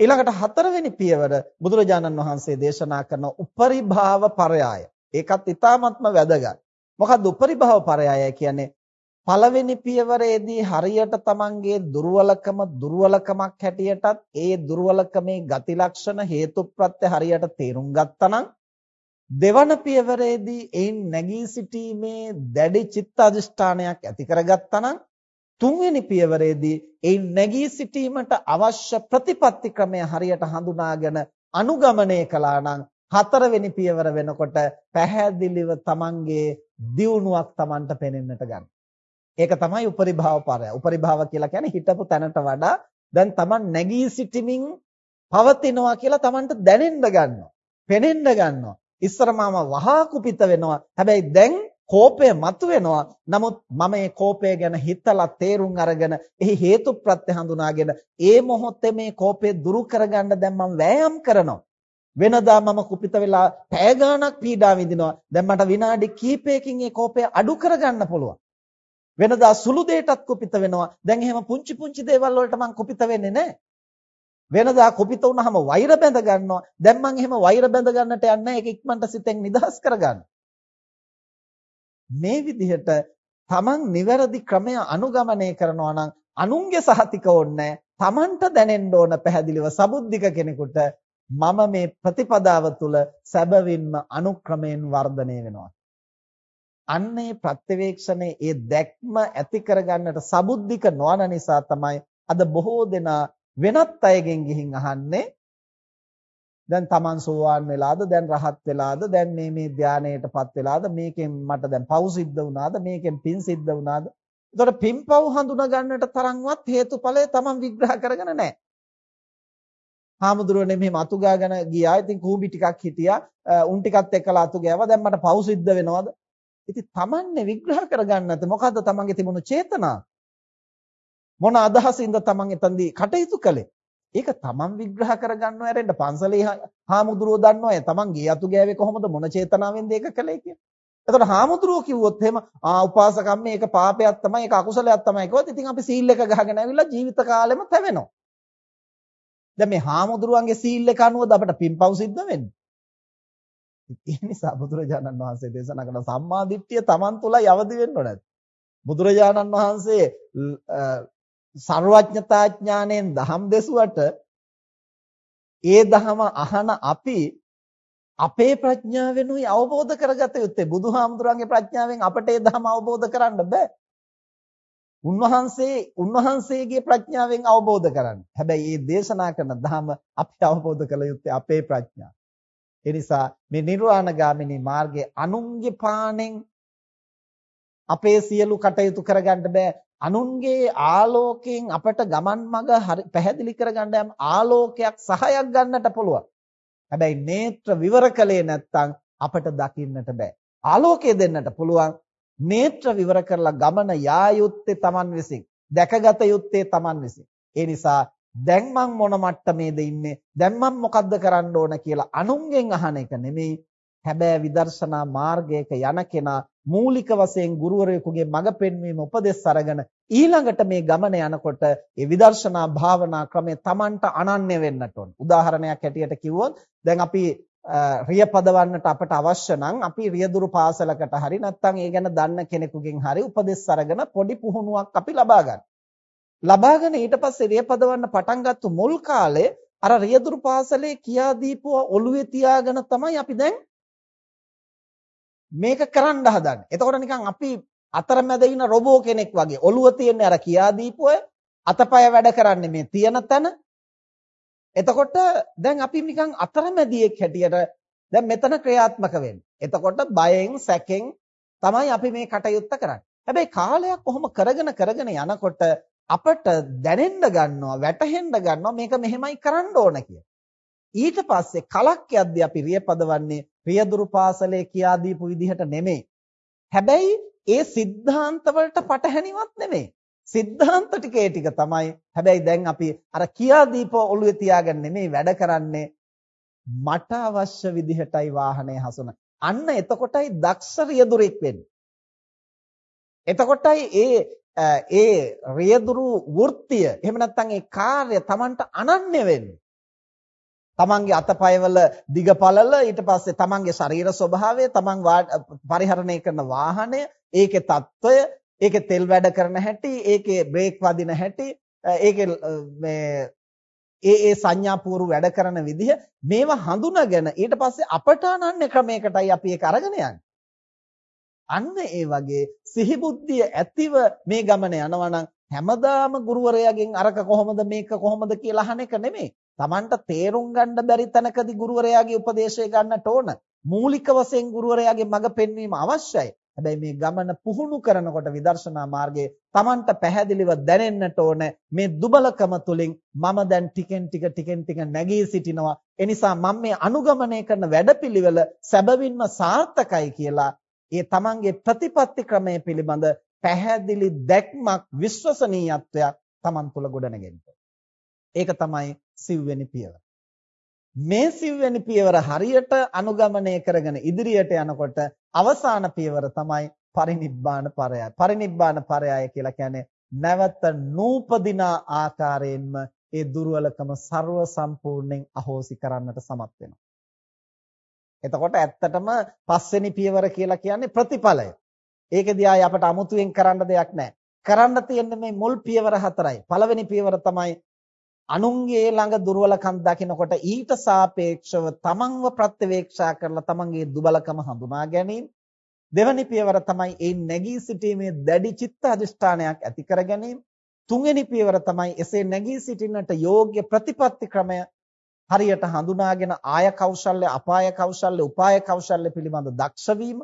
ඊළඟට හතරවෙනි පියවර බුදුරජාණන් වහන්සේ දේශනා කරන උපරිභාව පරයය. ඒකත් ඊ타ත්ම වැදගත්. මොකද්ද උපරිභාව පරයය කියන්නේ? පළවෙනි පියවරේදී හරියට Tamanගේ දුර්වලකම දුර්වලකමක් හැටියටත් ඒ දුර්වලකමේ ගති ලක්ෂණ හේතුප්‍රත්‍ය හරියට තේරුම් ගත්තනම් දෙවන පියවරේදී එයින් නැගී සිටීමේ දැඩි චිත්ත අධිෂ්ඨානයක් ඇති කරගත්තනම් තුන්වෙනි පියවරේදී ඒ නැගී සිටීමට අවශ්‍ය ප්‍රතිපත්ති ක්‍රමය හරියට හඳුනාගෙන අනුගමනය කළා නම් හතරවෙනි පියවර වෙනකොට පැහැදිලිව Tamanගේ දියුණුවක් Tamanට පෙනෙන්නට ගන්නවා. ඒක තමයි උපරිභාව පරය. උපරිභාව කියලා කියන්නේ හිටපු තැනට වඩා දැන් Taman නැගී සිටීමින් පවතිනවා කියලා Tamanට දැනෙන්න ගන්නවා. පෙනෙන්න ගන්නවා. ඉස්සර මම වහා කුපිත වෙනවා. හැබැයි දැන් කෝපය මතුවෙනවා. නමුත් මම මේ කෝපය ගැන හිතලා තේරුම් අරගෙන එහි හේතු ප්‍රත්‍ය හඳුනාගෙන ඒ මොහොතේ මේ කෝපය දුරු කරගන්න දැන් මම වෑයම් කරනවා. වෙනදා මම කුපිත වෙලා පැය ගාණක් පීඩා විඳිනවා. දැන් මට විනාඩි කිහිපයකින් මේ කෝපය අඩු කරගන්න පුළුවන්. වෙනදා සුළු දෙයකටත් කුපිත වෙනවා. දැන් එහෙම පුංචි පුංචි දේවල් වලට මම කුපිත වෙන්නේ නැහැ. වෙනදා කුපිත වුණාම වෛර බැඳ ගන්නවා. දැන් මම එහෙම වෛර බැඳ ගන්නට යන්නේ නැහැ. ඒක ඉක්මනට සිතෙන් නිදහස් කරගන්න. මේ විදිහට තමන් නිවැරදි ක්‍රමය අනුගමනය කරනවා නම් අනුන්ගේ සහතික ඕනේ තමන්ට දැනෙන්න ඕන පැහැදිලිව සබුද්ධික කෙනෙකුට මම මේ ප්‍රතිපදාව තුළ සැබවින්ම අනුක්‍රමයෙන් වර්ධනය වෙනවා. අන්නේ ප්‍රත්‍යවේක්ෂණේ ඒ දැක්ම ඇති කරගන්නට සබුද්ධික නොවන නිසා තමයි අද බොහෝ දෙනා වෙනත් අයගෙන් ගිහින් අහන්නේ. දැන් Taman සෝවාන් වෙලාද දැන් රහත් වෙලාද දැන් මේ මේ ධානයටපත් වෙලාද මේකෙන් මට දැන් පව් සිද්ධ වුණාද මේකෙන් පින් සිද්ධ වුණාද? එතකොට පින්පව් හඳුනා ගන්නට තරම්වත් හේතුඵලය Taman විග්‍රහ කරගෙන නැහැ. හාමුදුරුවනේ මෙහෙම අතු ගාගෙන ගියා. ඉතින් කූඹි ටිකක් හිටියා. උන් ටිකත් එක්කලා අතු ගෑවා. දැන් මට පව් සිද්ධ වෙනවද? ඉතින් Tamanne විග්‍රහ කරගන්න නැත්නම් මොකද්ද Tamanගේ තිබුණු චේතනා මොන අදහසින්ද Taman එතනදී කටයුතු කළේ ඒක තමන් විග්‍රහ කරගන්නව ඇරෙන්න පන්සලේ හාමුදුරුවෝ දන්නවා ඒ තමන් ගේ අතු ගෑවේ කොහොමද මොන චේතනාවෙන්ද ඒක කළේ කියලා. එතකොට හාමුදුරුවෝ කිව්වොත් එහෙම ආ උපාසකම් මේක පාපයක් තමයි ඒක අකුසලයක් තමයි කිව්වොත් ඉතින් අපි සීල් එක ගහගෙන ඇවිල්ලා ජීවිත කාලෙම තැවෙනවා. දැන් මේ හාමුදුරුවන්ගේ සීල් එක අනුවද අපිට පින්පව් සිද්ධ වෙන්නේ. ඒ නිසා බුදුරජාණන් වහන්සේ දේශනා කරන සම්මා දිට්ඨිය තමන් තුළ යවදි වෙන්න ඕනේ. බුදුරජාණන් වහන්සේ ਸਰවඥතා ඥාණයෙන් දහම් දෙසුවට ඒ දහම අහන අපි අපේ ප්‍රඥාවෙනුයි අවබෝධ කරගත යුත්තේ බුදුහාමුදුරන්ගේ ප්‍රඥාවෙන් අපට ඒ දහම අවබෝධ කරන්න බෑ. උන්වහන්සේ උන්වහන්සේගේ ප්‍රඥාවෙන් අවබෝධ කරන්න. හැබැයි මේ දේශනා කරන ධම අපි අවබෝධ කළ යුත්තේ අපේ ප්‍රඥාව. ඒ නිසා මේ නිර්වාණගාමිනී මාර්ගයේ අනුන්ගේ පාණෙන් අපේ සියලු කටයුතු කරගන්න බෑ. අනුන්ගේ ආලෝකයෙන් අපට ගමන් මඟ පැහැදිලි කරගන්න යම් ආලෝකයක් සහයක් ගන්නට පුළුවන්. හැබැයි නේත්‍ර විවර කළේ නැත්නම් අපට දකින්නට බෑ. ආලෝකය දෙන්නට පුළුවන්. නේත්‍ර විවර කරලා ගමන යා යුත්තේ Taman විසින්. දැකගත යුත්තේ Taman විසින්. ඒ නිසා දැන් මං මොන මට්ටමේද ඉන්නේ? දැන් මං මොකද්ද කරන්න ඕන කියලා අනුන්ගෙන් අහන එක නෙමෙයි. හැබැයි විදර්ශනා මාර්ගයක යන කෙනා මූලික වශයෙන් ගුරුවරයෙකුගේ මඟ පෙන්වීම උපදෙස් අරගෙන ඊළඟට මේ ගමන යනකොට ඒ විදර්ශනා භාවනා ක්‍රමය Tamanට අනන්‍ය වෙන්නට ඕන. උදාහරණයක් හැටියට කිව්වොත් දැන් අපි රිය පදවන්නට අපට අවශ්‍ය නම් අපි රියදුරු පාසලකට හරි නැත්නම් ඒ ගැන දන්න කෙනෙකුගෙන් හරි උපදෙස් අරගෙන පොඩි පුහුණුවක් අපි ලබා ගන්න. ලබාගෙන ඊට පස්සේ රිය පදවන්න පටන් ගත්ත මුල් කාලේ අර රියදුරු පාසලේ කියා දීපුව ඔළුවේ තියාගෙන තමයි අපි දැන් මේක කරන්න හදන්නේ. එතකොට නිකන් අපි අතරමැද ඉන්න රොබෝ කෙනෙක් වගේ ඔළුව තියෙන අර කියා දීපුව අතපය වැඩ කරන්නේ මේ තියෙන තැන. එතකොට දැන් අපි නිකන් අතරමැදියෙක් හැටියට දැන් මෙතන ක්‍රියාත්මක වෙන්නේ. එතකොට බයෙන් සැකෙන් තමයි අපි මේ කටයුත්ත කරන්නේ. හැබැයි කාලයක් කොහොම කරගෙන කරගෙන යනකොට අපට දැනෙන්න ගන්නවා වැටහෙන්න ගන්නවා මේක මෙහෙමයි කරන්න ඕන කියලා. ඊට පස්සේ කලක් යද්දී අපි රියපදවන්නේ ප්‍රියදුරු පාසලේ කියා දීපු විදිහට නෙමෙයි. හැබැයි ඒ સિદ્ધාන්ත වලට පටහැනිවත් නෙමෙයි. સિદ્ધාන්ත ටිකේ ටික තමයි. හැබැයි දැන් අපි අර කියා දීප ඔළුවේ තියාගෙන නෙමෙයි වැඩ කරන්නේ. මට අවශ්‍ය විදිහටයි වාහනය හසුන. අන්න එතකොටයි දක්ෂ රියදුරෙක් වෙන්නේ. එතකොටයි ඒ ඒ රියදුරු වෘත්තිය එහෙම නැත්නම් ඒ කාර්ය Tamanට අනන්‍ය වෙන්නේ. තමන්ගේ අතපයවල දිගපළල ඊට පස්සේ තමන්ගේ ශරීර ස්වභාවය තමන් පරිහරණය කරන වාහනය ඒකේ తত্ত্বය ඒකේ තෙල් වැඩ කරන හැටි ඒකේ බ්‍රේක් වදින හැටි ඒකේ මේ ඒ ඒ සංඥාපූර්ව වැඩ කරන විදිහ මේවා හඳුනාගෙන ඊට පස්සේ අපට අනන්‍ය ක්‍රමයකටයි අපි ඒක අරගෙන යන්නේ අන්න ඒ වගේ සිහිබුද්ධිය ඇතිව මේ ගමන යනවා නම් හැමදාම ගුරුවරයාගෙන් අරක කොහොමද මේක කොහොමද කියලා අහන එක නෙමෙයි. Tamanට තේරුම් ගන්න බැරි තැනකදී ගුරුවරයාගේ උපදේශය ගන්නට ඕන. මූලික වශයෙන් ගුරුවරයාගේ මඟ පෙන්වීම අවශ්‍යයි. හැබැයි මේ ගමන පුහුණු කරනකොට විදර්ශනා මාර්ගයේ Tamanට පැහැදිලිව දැනෙන්නට ඕන මේ දුබලකම තුලින් මම දැන් ටිකෙන් ටික ටිකෙන් ටික නැගී සිටිනවා. ඒ නිසා මම මේ අනුගමනය කරන වැඩපිළිවෙල සැබවින්ම සාර්ථකයි කියලා ඒ Tamanගේ ප්‍රතිපත්ති ක්‍රමය පිළිබඳ පැහැදිලි දැක්මක් විශ්වසනීයත්වයක් Taman තුල ගොඩනගෙන්න. ඒක තමයි සිව්වෙනි පියවර. මේ සිව්වෙනි පියවර හරියට අනුගමනය කරගෙන ඉදිරියට යනකොට අවසාන පියවර තමයි පරිනිබ්බාන පරයය. පරිනිබ්බාන පරයය කියලා කියන්නේ නැවත නූපදින ආකාරයෙන්ම ඒ දුර්වලකම ਸਰව සම්පූර්ණයෙන් අහෝසි කරන්නට සමත් වෙනවා. එතකොට ඇත්තටම පස්වෙනි පියවර කියලා කියන්නේ ප්‍රතිඵලය. ඒකෙදී ආයේ අපට අමුතුවෙන් කරන්න දෙයක් නැහැ. කරන්න තියෙන්නේ මේ මුල් පියවර හතරයි. පළවෙනි පියවර තමයි අනුන්ගේ ළඟ දුර්වලකම් දකිනකොට ඊට සාපේක්ෂව තමන්ව ප්‍රත්‍යවේක්ෂා කරලා තමන්ගේ දුබලකම හඳුනා ගැනීම දෙවැනි පියවර තමයි ඒ නැගී සිටීමේ දැඩි චිත්ත අධිෂ්ඨානයක් ඇති කර ගැනීම තුන්වෙනි පියවර තමයි එසේ නැගී සිටින්නට යෝග්‍ය ප්‍රතිපත්ති ක්‍රමය හරියට හඳුනාගෙන ආය කෞශල්‍ය අපාය කෞශල්‍ය උපාය කෞශල්‍ය පිළිබඳ දක්ෂ වීම.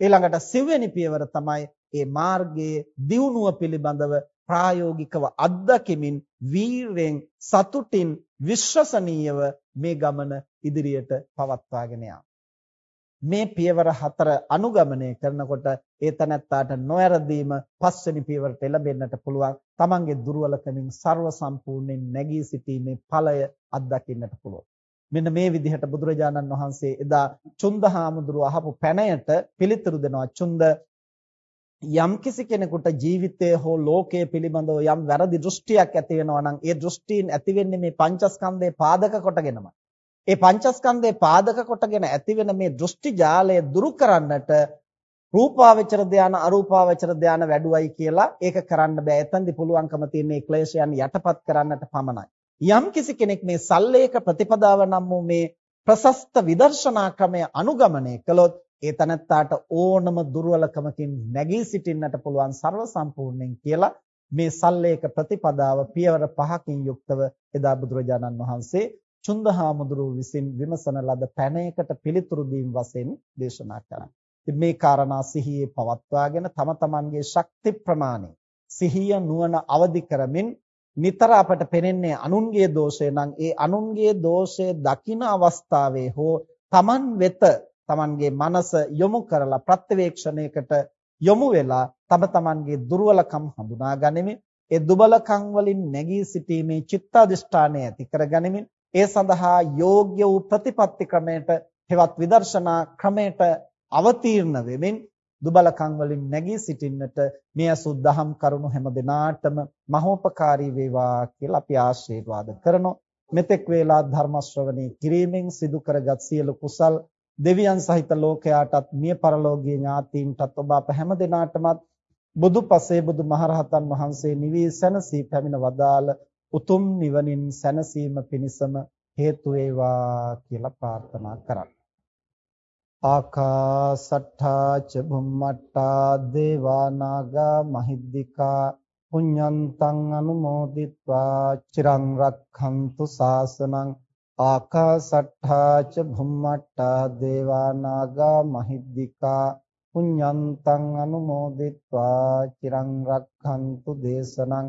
ඊළඟට සිව්වෙනි පියවර තමයි මේ මාර්ගයේ දියුණුව පිළිබඳව ප්‍රායෝගිකව අත්දැකීමින් වීරයෙන් සතුටින් විශ්වසනීයව මේ ගමන ඉදිරියට පවත්වාගෙන මේ පියවර හතර අනුගමනය කරනකොට ඒ තනත්තාට නොයරදීම පස්වෙනි පියවරට එළඹෙන්නට පුළුවන්. තමන්ගේ දුර්වලකමින් ਸਰව සම්පූර්ණයෙන් නැගී සිටීමේ ඵලය අත්දකින්නට පුළුවන්. මෙන්න මේ විදිහට බුදුරජාණන් වහන්සේ එදා චුන්දහාමුදුරුව අහපු පැනයට පිළිතුරු දෙනවා. චුන්ද යම්කිසි කෙනෙකුට ජීවිතය හෝ ලෝකය පිළිබඳව යම් වැරදි දෘෂ්ටියක් ඇති වෙනවා නම් ඒ දෘෂ්ටීන් ඇති වෙන්නේ මේ පංචස්කන්ධේ පාදක කොටගෙනමයි. ඒ පංචස්කන්ධේ පාදක කොටගෙන ඇති වෙන මේ දෘෂ්ටි ජාලය දුරු කරන්නට රූපාවචර ධාන අරූපාවචර ධාන වැඩුවයි කියලා ඒක කරන්න බෑ. එතෙන්දි පුළුවන්කම තියෙන මේ ක්ලේශයන් යටපත් කරන්නට පමණයි. යම්කිසි කෙනෙක් මේ සල්ලේක ප්‍රතිපදාව නම් වූ මේ ප්‍රශස්ත විදර්ශනා ක්‍රමය අනුගමනය කළොත් ඒ තනත්තාට ඕනම දුර්වලකමකින් නැගී සිටින්නට පුළුවන් ਸਰව සම්පූර්ණයෙන් කියලා මේ සල්ලේක ප්‍රතිපදාව පියවර පහකින් යුක්තව එදා බුදුරජාණන් වහන්සේ චුන්දහාමුදුරුව විසින් විමසන ලද පැනයකට පිළිතුරු දීම් වශයෙන් දේශනා කරා. ඉතින් මේ කාරණා සිහියේ පවත්වාගෙන තම තමන්ගේ ශක්ති ප්‍රමාණය සිහිය නුවණ අවදි කරමින් නිතර අපට පෙනෙන්නේ අනුන්ගේ දෝෂය නම් ඒ අනුන්ගේ දෝෂය දකින අවස්ථාවේ හෝ තමන් වෙත තමන්ගේ මනස යොමු කරලා ප්‍රත්‍යවේක්ෂණයකට යොමු වෙලා තම තමන්ගේ දුර්වලකම් හඳුනා ගනිමින් ඒ දුබලකම් වලින් නැගී සිටීමේ චිත්තාදිෂ්ඨානය ඇති කර ගනිමින් ඒ සඳහා යෝග්‍ය වූ ප්‍රතිපත්ති ක්‍රමයට හෙවත් විදර්ශනා ක්‍රමයට අවතීර්ණ වෙමින් දුබලකම් වලින් නැගී සිටින්නට මේ අසුද්ධහම් කරුණු හැම දිනාටම මහෝපකාරී වේවා කියලා අපි ආශිර්වාද කරනවා. මෙතෙක් වේලා ධර්ම ශ්‍රවණේ කිරීමෙන් සිදු කරගත් සියලු කුසල් දෙවියන් සහිත ලෝකයාටත් මිය පරලෝකීය ඥාතීන්ටත් ඔබ අප හැම දිනාටමත් බුදුපසේ බුදු මහරහතන් වහන්සේ නිවී සැනසී පැමිණ වදාළ උතුම් නිවනින් සැනසීම පිණිසම හේතු වේවා කියලා ප්‍රාර්ථනා කරා. ආකාසට්ඨා ච බුම්මට්ඨා දේවා නාග මහිද්దికා පුඤ්ඤන්තං අනුමෝදිත්වා චිරං රක්ඛන්තු සාසනං ආකාසට්ඨා ච භුම්මට්ඨා දේවා නාග මහිද්దికා පුඤ්ඤන්තං අනුමෝදිත්වා චිරං රක්ඛන්තු දේශනං